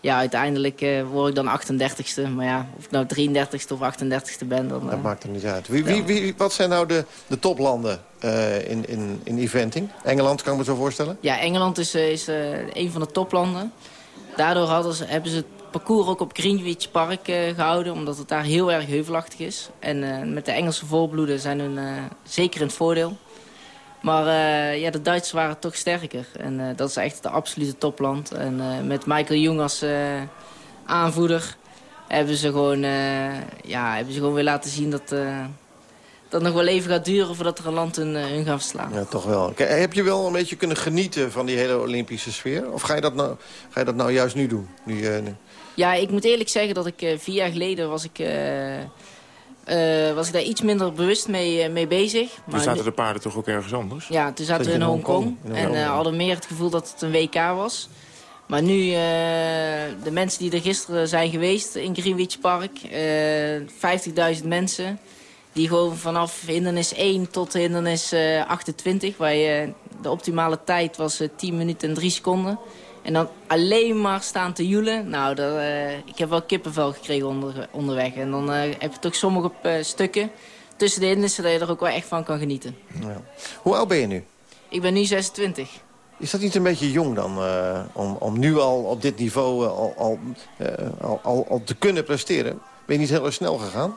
ja, uiteindelijk uh, word ik dan 38ste. Maar ja, of ik nou 33ste of 38ste ben, dan... Uh, dat maakt er niet uit. Wie, wie, wie, wat zijn nou de, de toplanden uh, in, in, in eventing? Engeland, kan ik me zo voorstellen? Ja, Engeland is, is een van de toplanden. Daardoor hadden ze, hebben ze het parcours ook op Greenwich Park gehouden... omdat het daar heel erg heuvelachtig is. En met de Engelse volbloeden zijn hun zeker in het voordeel. Maar eh, ja, de Duitsers waren toch sterker. En eh, dat is echt de absolute topland. En eh, met Michael Jung als aanvoerder hebben ze, gewoon, ja, hebben ze gewoon weer laten zien dat, dat nog wel even gaat duren voordat er een land hun, hun gaat verslaan. Ja, toch wel. Heb je wel een beetje kunnen genieten van die hele Olympische sfeer? Of ga je dat nou, ga je dat nou juist nu doen? Nu, Ja, ik moet eerlijk zeggen dat ik vier jaar geleden was ik, eh, was ik daar iets minder bewust mee, eh, mee bezig. Toen Maar zaten nu- de paarden toch ook ergens anders? Ja, toen zaten we in Hongkong. En eh, hadden meer het gevoel dat het een WK was. Maar nu, eh, de mensen die er gisteren zijn geweest in Greenwich Park... eh 50.000 mensen... die gewoon vanaf hindernis 1 tot hindernis eh 28... waar je de optimale tijd was eh, 10 minuten en 3 seconden... En dan alleen maar staan te joelen. Nou, dat, eh, ik heb wel kippenvel gekregen onder, onderweg. En dan eh, heb je toch sommige eh, stukken tussen de hindernissen... dat je er ook wel echt van kan genieten. Ja. Hoe oud ben je nu? Ik ben nu 26. Is dat niet een beetje jong dan, om, om nu al op dit niveau al, al, al, al, al te kunnen presteren? Ben je niet heel erg snel gegaan?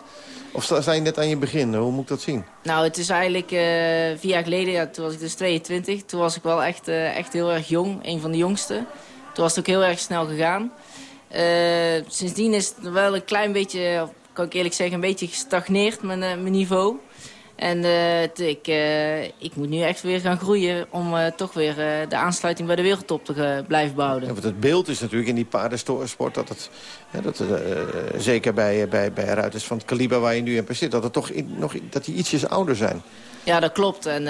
Of sta, je net aan je begin? Hoe moet ik dat zien? Nou, het is eigenlijk eh, vier jaar geleden, toen was ik dus 22. Toen was ik wel echt, eh, echt heel erg jong, een van de jongsten. Toen was het ook heel erg snel gegaan. Eh, sindsdien is het wel een klein beetje, kan ik eerlijk zeggen, een beetje gestagneerd, mijn, mijn niveau. En eh, ik, eh, ik moet nu echt weer gaan groeien om eh, toch weer de aansluiting bij de wereldtop te blijven behouden. Ja, want het beeld is natuurlijk in die paardensport dat het, ja, dat, zeker bij, bij, bij ruiters van het kaliber waar je nu in presteert, dat, het toch in, nog, dat die ietsjes ouder zijn. Ja, dat klopt. En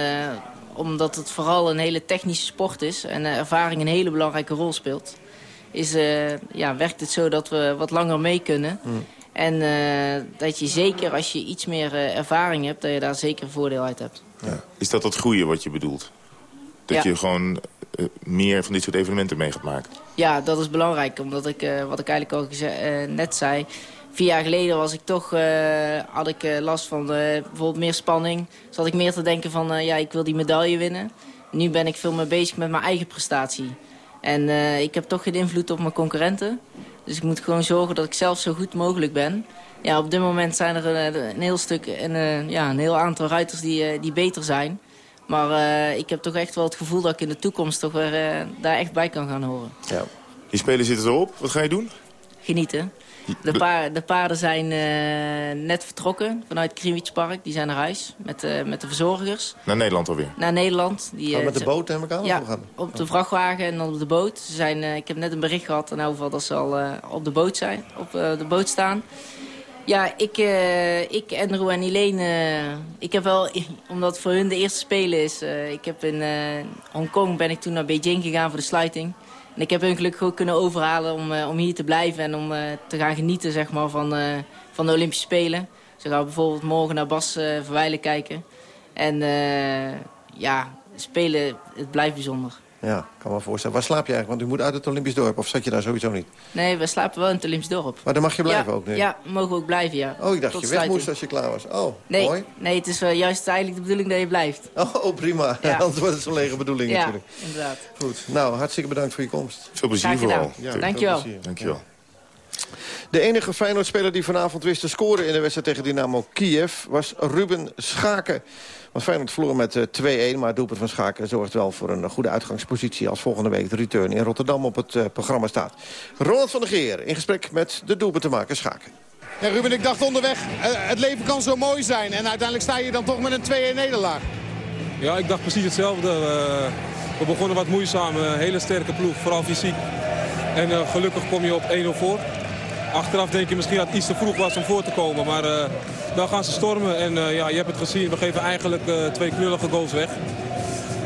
omdat het vooral een hele technische sport is en ervaring een hele belangrijke rol speelt, is, ja, werkt het zo dat we wat langer mee kunnen. En eh, dat je zeker als je iets meer eh, ervaring hebt, dat je daar zeker een voordeel uit hebt. Is dat dat groeien wat je bedoelt? Dat Ja. je gewoon eh, meer van dit soort evenementen mee gaat maken? Ja, dat is belangrijk. Omdat ik, wat ik eigenlijk eh, net zei... Vier jaar geleden was ik toch, had ik last van bijvoorbeeld meer spanning. Zat ik meer te denken van, ja, ik wil die medaille winnen. Nu ben ik veel meer bezig met mijn eigen prestatie. En eh, ik heb toch geen invloed op mijn concurrenten. Dus ik moet gewoon zorgen dat ik zelf zo goed mogelijk ben. Ja, op dit moment zijn er een, een heel stuk, een, eh, ja, een heel aantal ruiters die, eh, die beter zijn. Maar eh, ik heb toch echt wel het gevoel dat ik in de toekomst toch weer eh, daar echt bij kan gaan horen. Ja. Je spelen zitten erop. Wat ga je doen? Genieten. De, paar, de paarden zijn eh, net vertrokken vanuit Greenwich Park. Die zijn naar huis met, eh, met de verzorgers. Naar Nederland alweer. Naar Nederland. Die, Gaan we eh, met de boot aan? of Ja, op de vrachtwagen en dan op de boot. Ze zijn, eh, ik heb net een bericht gehad in ieder geval dat ze al eh, op de boot zijn, op eh, de boot staan. Ja, ik, eh, ik Andrew en Helene, ik heb wel, omdat het voor hun de eerste spelen is. eh, ik heb in eh, Hongkong ben ik toen naar Beijing gegaan voor de sluiting. Ik heb hun gelukkig ook kunnen overhalen om, eh, om hier te blijven en om eh, te gaan genieten zeg maar, van, eh, van de Olympische Spelen. Ze gaan bijvoorbeeld morgen naar Bas Verwijlen kijken. En ja, spelen, het blijft bijzonder. Ja, ik kan me voorstellen. Waar slaap je eigenlijk? Want u moet uit het Olympisch dorp. Of zat je daar sowieso niet? Nee, we slapen wel in het Olympisch dorp. Maar dan mag je blijven ja, ook nu? Ja, we mogen ook blijven, ja. Oh, ik dacht Tot je weg moest als je klaar was. Oh, Nee, mooi. nee het is wel juist eigenlijk de bedoeling dat je blijft. Oh, prima. Ja. Anders wordt het zo'n lege bedoeling ja, natuurlijk. inderdaad. Goed. Nou, hartstikke bedankt voor je komst. Veel plezier vooral. Ja, veel Dankjewel. Dankjewel. De enige Feyenoord-speler die vanavond wist te scoren in de wedstrijd tegen Dynamo Kiev was Ruben Schaken. Want Feyenoord verloor met eh, 2-1, maar het doelpunt van Schaken zorgt wel voor een goede uitgangspositie als volgende week de return in Rotterdam op het eh, programma staat. Ronald van der Geer in gesprek met de doelpuntenmaker Schaken. Ja, Ruben, ik dacht onderweg, eh, het leven kan zo mooi zijn. En uiteindelijk sta je dan toch met een 2-1 nederlaag. Ja, ik dacht precies hetzelfde. We, we begonnen wat moeizaam, een hele sterke ploeg, vooral fysiek. En eh, gelukkig kom je op 1-0 voor. Achteraf denk je misschien dat het iets te vroeg was om voor te komen. Maar eh, dan gaan ze stormen. En eh, ja, je hebt het gezien, we geven eigenlijk eh, twee knullige goals weg.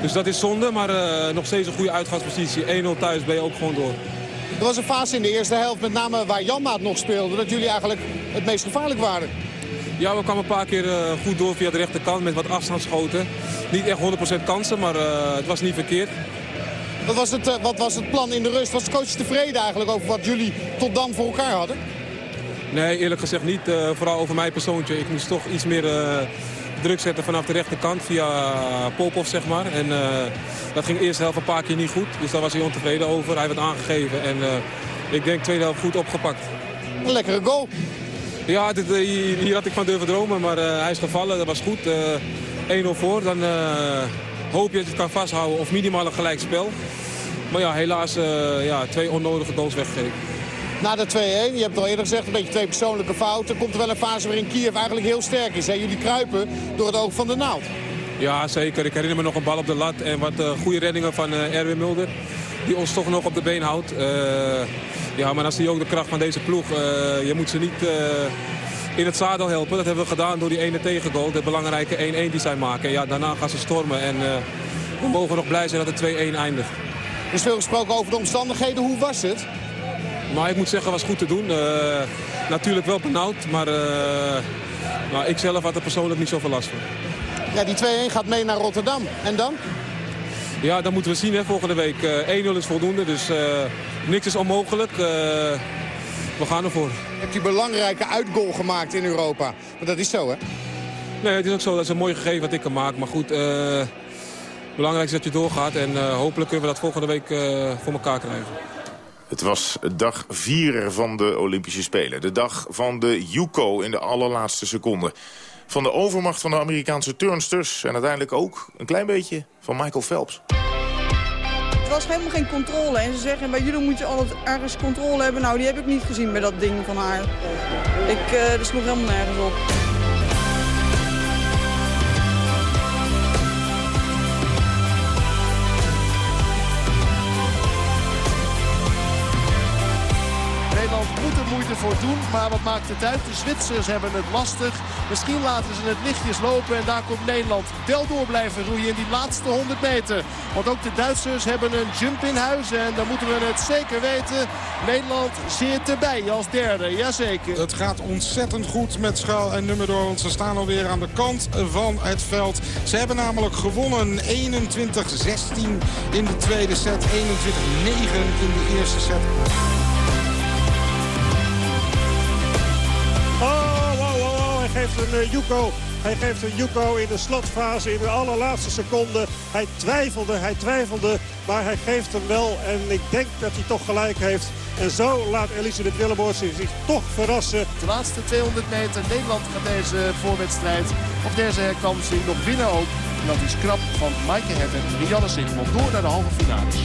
Dus dat is zonde, maar nog steeds een goede uitgangspositie. 1-0 thuis ben je ook gewoon door. Er was een fase in de eerste helft, met name waar Janmaat nog speelde... dat jullie eigenlijk het meest gevaarlijk waren. Ja, we kwamen een paar keer goed door via de rechterkant met wat afstandsschoten. Niet echt 100% kansen, maar het was niet verkeerd. Wat was, het, eh, wat was het plan in de rust? Was de coach tevreden eigenlijk over wat jullie tot dan voor elkaar hadden? Nee, eerlijk gezegd niet. Eh, vooral over mijn persoontje. Ik moest toch iets meer eh, druk zetten vanaf de rechterkant via Popov, zeg maar. En dat ging de eerste helft een paar keer niet goed. Dus daar was hij ontevreden over. Hij werd aangegeven en ik denk tweede helft goed opgepakt. Een lekkere goal. Ja, dit, hier, hier had ik van durven dromen, maar hij is gevallen. Dat was goed. Eh 1-0 voor. Dan, hoop je dat je het kan vasthouden of minimaal een gelijkspel. Maar ja, helaas uh, ja, twee onnodige goals weggegeven. Na de 2-1, je hebt het al eerder gezegd, een beetje twee persoonlijke fouten. Komt er wel een fase waarin Kiev eigenlijk heel sterk is. Hè? Jullie kruipen door het oog van de naald. Ja, zeker. Ik herinner me nog een bal op de lat en wat uh, goede reddingen van uh, Erwin Mulder. Die ons toch nog op de been houdt. Ja, maar zie je ook de kracht van deze ploeg. je moet ze niet in het zadel helpen. Dat hebben we gedaan door die ene tegengoal. De belangrijke 1-1 die zij maken. Ja, daarna gaan ze stormen en we mogen nog blij zijn dat het 2-1 eindigt. Er is veel gesproken over de omstandigheden. Hoe was het? Maar ik moet zeggen, was goed te doen. natuurlijk wel benauwd, maar nou, ik zelf had er persoonlijk niet zoveel last van. Ja, die 2-1 gaat mee naar Rotterdam. En dan? Ja, dat moeten we zien hè, volgende week. Uh, 1-0 is voldoende, dus uh, niks is onmogelijk. Uh, we gaan ervoor. Je hebt die belangrijke uitgoal gemaakt in Europa. Maar dat is zo, hè? Nee, het is ook zo. Dat is een mooi gegeven wat ik kan maken. Maar goed, belangrijk is dat je doorgaat. En hopelijk kunnen we dat volgende week voor elkaar krijgen. Het was dag 4 van de Olympische Spelen. De dag van de Yuko in de allerlaatste seconde van de overmacht van de Amerikaanse turnsters... en uiteindelijk ook een klein beetje van Michael Phelps. Was helemaal geen controle. En ze zeggen, bij jullie moet je altijd ergens controle hebben. Nou, die heb ik niet gezien bij dat ding van haar. Ik, uh, er helemaal nergens op. voor doen. Maar wat maakt het uit? De Zwitsers hebben het lastig. Misschien laten ze het lichtjes lopen. En daar komt Nederland wel door blijven roeien in die laatste 100 meter. Want ook de Duitsers hebben een jump in huis. En dan moeten we het zeker weten. Nederland zit erbij als derde. Jazeker. Het gaat ontzettend goed met Schuil en Nummerdoor. Want ze staan alweer aan de kant van het veld. Ze hebben namelijk gewonnen 21-16 in de tweede set. 21-9 in de eerste set. Geeft een uh, Yuko. Hij geeft een Yuko in de slotfase in de allerlaatste seconde. Hij twijfelde, hij twijfelde, maar hij geeft hem wel. En ik denk dat hij toch gelijk heeft. En zo laat Elisabeth Willeboort zich toch verrassen. De laatste 200 meter. Nederland gaat deze voorwedstrijd of deze herkansing nog winnen ook. En dat is krap van Maaike Het en Rianne Singel door naar de halve finales.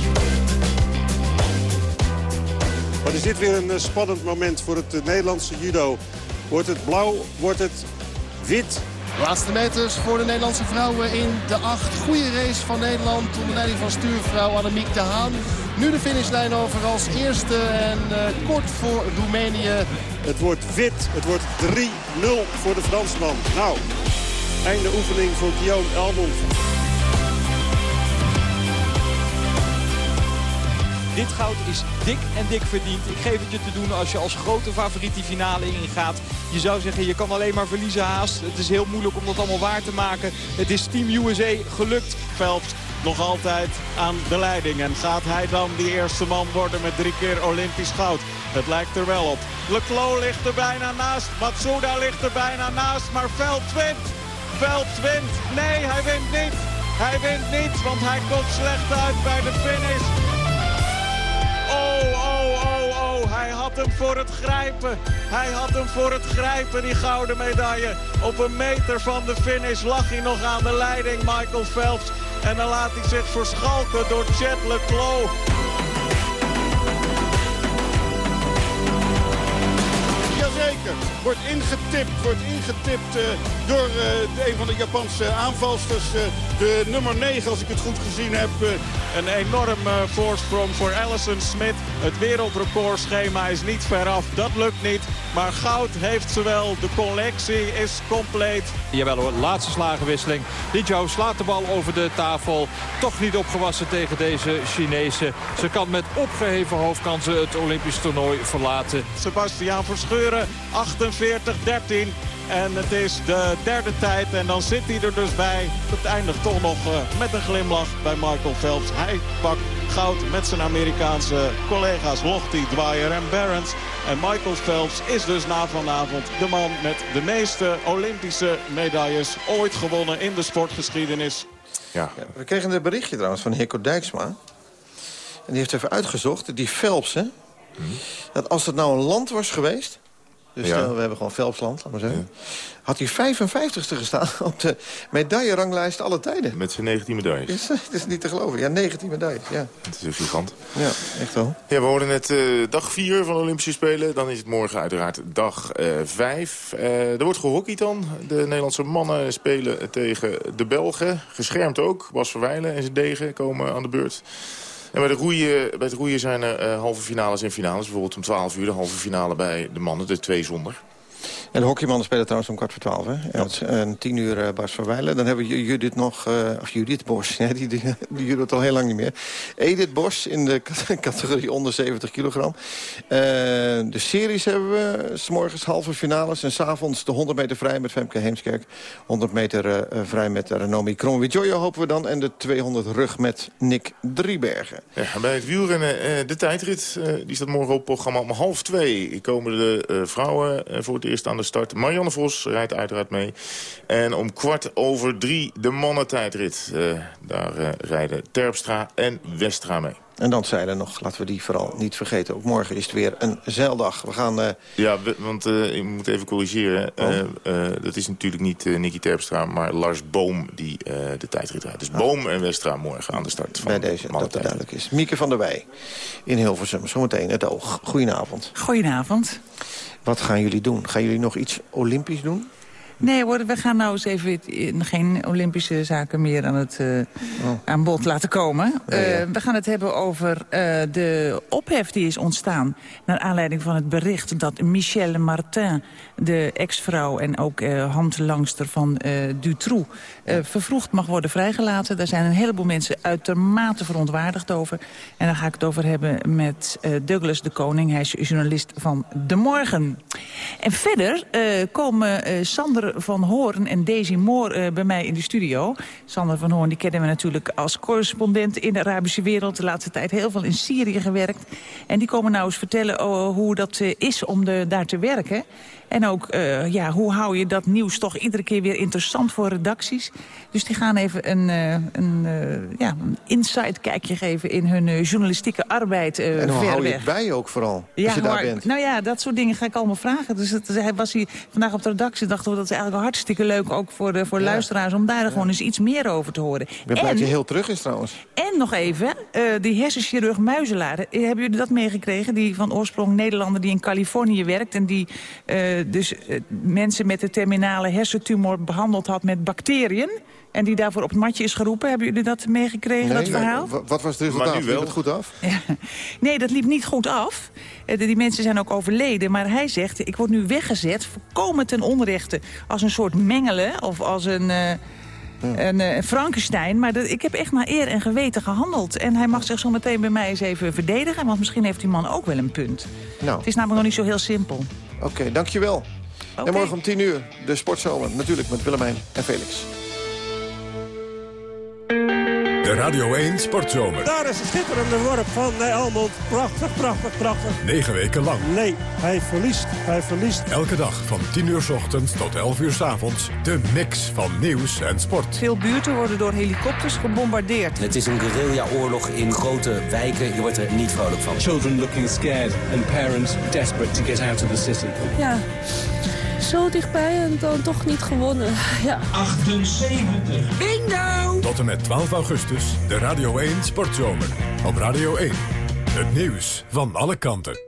Wat is dit weer een eh, spannend moment voor het eh, Nederlandse judo. Wordt het blauw, wordt het wit. Laatste meters voor de Nederlandse vrouwen in de acht. Goede race van Nederland onder leiding van stuurvrouw Annemiek de Haan. Nu de finishlijn over als eerste en uh, kort voor Roemenië. Het wordt wit. Het wordt 3-0 voor de Fransman. Nou, einde oefening voor Guillaume Elmond. Dit goud is dik en dik verdiend. Ik geef het je te doen als je als grote favoriet die finale ingaat. Je zou zeggen, je kan alleen maar verliezen haast. Het is heel moeilijk om dat allemaal waar te maken. Het is Team USA gelukt. Phelps nog altijd aan de leiding. En gaat hij dan die eerste man worden met drie keer Olympisch goud? Het lijkt er wel op. Leclos ligt er bijna naast. Matsuda ligt er bijna naast. Maar Phelps wint. Phelps wint. Nee, hij wint niet. Hij wint niet, want hij komt slecht uit bij de finish. Oh, oh, oh, oh. Hij had hem voor het grijpen. Hij had hem voor het grijpen, die gouden medaille. Op een meter van de finish lag hij nog aan de leiding, Michael Phelps. En dan laat hij zich verschalken door Chet Leclos. Jazeker. Wordt ingetipt, wordt ingetipt uh, door uh, een van de Japanse aanvalsters. Uh, de nummer 9, als ik het goed gezien heb. Een enorm voorsprong voor Allison Smith. Het wereldrecordschema is niet ver af. Dat lukt niet. Maar goud heeft ze wel. De collectie is compleet. Jawel hoor, laatste slagenwisseling. Li slaat de bal over de tafel. Toch niet opgewassen tegen deze Chinese. Ze kan met opgeheven hoofdkansen het Olympisch toernooi verlaten. Sebastiaan Verscheuren, 48-13. En het is de derde tijd en dan zit hij er dus bij. Het eindigt toch nog uh, met een glimlach bij Michael Phelps. Hij pakt goud met zijn Amerikaanse collega's Lochte, Dwyer en Barons. En Michael Phelps is dus na vanavond de man met de meeste Olympische medailles ooit gewonnen in de sportgeschiedenis. Ja. ja we kregen een berichtje trouwens van Heerko Dijksma. En die heeft even uitgezocht, die Phelps, hè? Dat als het nou een land was geweest Dus Ja. stel, we hebben gewoon Velpsland, laat maar zeggen. Had hij 55ste gestaan op de medailleranglijst alle tijden. Met zijn 19 medailles. Is, het is niet te geloven. Ja, 19 medailles. Ja, Het is een gigant. ja echt wel. Ja, we hoorden net eh, dag 4 van de Olympische Spelen. Dan is het morgen uiteraard dag 5. er wordt gehockeyd dan. De Nederlandse mannen spelen tegen de Belgen. Geschermd ook. Bas Verwijlen en zijn degen komen aan de beurt. En bij, de roeien, bij het roeien zijn er eh, halve finales en finales. Bijvoorbeeld om 12 uur de halve finale bij de mannen. De twee zonder. En de hockeymannen spelen trouwens om kwart voor twaalf. Hè? Is, en tien uur eh, Bas van Wijlen. Dan hebben we Ju- Judith nog... eh, of Judith Bos. Ja, die, die, die Judith al heel lang niet meer. Edith Bos in de cat- categorie onder 70 kilogram. Eh, de series hebben we. S morgens halve finales. En s'avonds de 100 meter vrij met Femke Heemskerk. 100 meter eh, eh, vrij met Renomi Kromowidjojo hopen we dan. En de 200 rug met Nick Driebergen. Ja, bij het wielrennen, eh, de tijdrit, eh, die staat morgen op programma om half twee. Komen de eh, vrouwen eh, voor het eerst aan de start. Marianne Vos rijdt uiteraard mee. En om kwart over drie de mannentijdrit. Eh daar eh, rijden Terpstra en Westra mee. En dan zeilen nog, laten we die vooral niet vergeten. Ook morgen is het weer een zeildag. We gaan... eh, Ja, we- want eh, ik moet even corrigeren. Oh. Eh, eh, dat is natuurlijk niet Nicky Terpstra, maar Lars Boom die eh, de tijdrit rijdt. Dus Boom en Westra morgen aan de start van bij deze, dat het duidelijk is. Mieke van der Wij in Hilversum. Zometeen het oog. Goedenavond. Goedenavond. Wat gaan jullie doen? Gaan jullie nog iets olympisch doen? Nee hoor, we gaan nou eens even geen Olympische zaken meer aan, het, eh, aan bod laten komen. Eh, we gaan het hebben over eh, de ophef die is ontstaan... naar aanleiding van het bericht dat Michelle Martin... de ex-vrouw en ook handlangster van Dutroux... vervroegd mag worden vrijgelaten. Daar zijn een heleboel mensen uitermate verontwaardigd over. En daar ga ik het over hebben met Douglas de Koning. Hij is journalist van De Morgen. En verder komen eh, Van Hoorn en Daisy Moore eh, bij mij in de studio. Sander van Hoorn die kennen we natuurlijk als correspondent in de Arabische wereld. De laatste tijd heel veel in Syrië gewerkt. En die komen nou eens vertellen oh, hoe dat eh, is om de, daar te werken. En ook, eh, ja, hoe hou je dat nieuws toch iedere keer weer interessant voor redacties? Dus die gaan even een, eh, een, eh, ja, een inside kijkje geven in hun journalistieke arbeid en hoe ver hou je het bij ook vooral, als je daar maar- bent? Nou ja, dat soort dingen ga ik allemaal vragen. Dus hij was hier vandaag op de redactie. dachten we dat is eigenlijk hartstikke leuk ook voor, de, voor Ja. luisteraars... om daar gewoon eens iets meer over te horen. Ik ben blij dat je heel terug is trouwens. En nog even, die hersenchirurg Muizelaar. Hebben jullie dat meegekregen? Die van oorsprong Nederlander die in Californië werkt... en die dus eh, mensen met de terminale hersentumor behandeld had met bacteriën... en die daarvoor op het matje is geroepen. Hebben jullie dat meegekregen, dat verhaal? Wa- Wat was het resultaat? Maar nu wel. Liep het goed af? Nee, dat liep niet goed af. Eh, Die mensen zijn ook overleden. Maar hij zegt, ik word nu weggezet, volkomen ten onrechte... als een soort mengelen of als een... eh, eh, Frankenstein, maar dat, ik heb echt naar eer en geweten gehandeld. En hij mag zich zo meteen bij mij eens even verdedigen... want misschien heeft die man ook wel een punt. Nou, Het is namelijk nog niet zo heel simpel. oké, dankjewel. En morgen om 10 uur de sportzomer. Natuurlijk met Willemijn en Felix. De Radio 1 Sportzomer. Daar is een schitterende worp van Nijlmond. Prachtig, prachtig, prachtig. Negen weken lang. Nee, hij verliest. Hij verliest. Elke dag van 10 uur 's ochtends tot 11 uur 's avonds. De mix van nieuws en sport. Veel buurten worden door helikopters gebombardeerd. Het is een guerrilla-oorlog in grote wijken. Je wordt er niet vrolijk van. Children looking scared and parents desperate to get out of the city. Ja, zo dichtbij en dan toch niet gewonnen. Ja. 78. Bingo! Tot en met 12 augustus de Radio 1 Sportzomer. Op Radio 1. Het nieuws van alle kanten.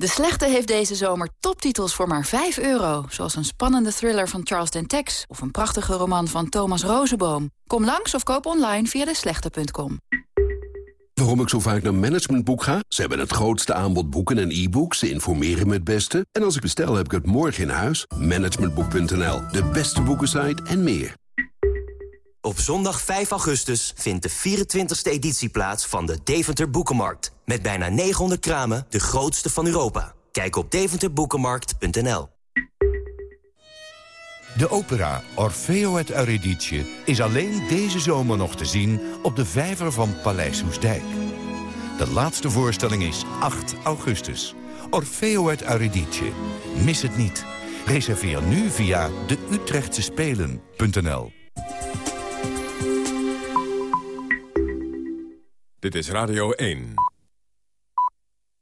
De Slechte heeft deze zomer toptitels voor maar 5 euro. Zoals een spannende thriller van Charles Dentex... of een prachtige roman van Thomas Rozenboom. Kom langs of koop online via deslechte.com. Waarom ik zo vaak naar Managementboek ga? Ze hebben het grootste aanbod boeken en e-books. Ze informeren me het beste. En als ik bestel, heb ik het morgen in huis. Managementboek.nl, de beste boekensite en meer. Op zondag 5 augustus vindt de 24e editie plaats van de Deventer Boekenmarkt. Met bijna 900 kramen, de grootste van Europa. Kijk op deventerboekenmarkt.nl. De opera Orfeo het Eurydice is alleen deze zomer nog te zien... op de vijver van Paleis Hoesdijk. De laatste voorstelling is 8 augustus. Orfeo het Eurydice. Mis het niet. Reserveer nu via de Utrechtse Spelen.nl. Dit is Radio 1.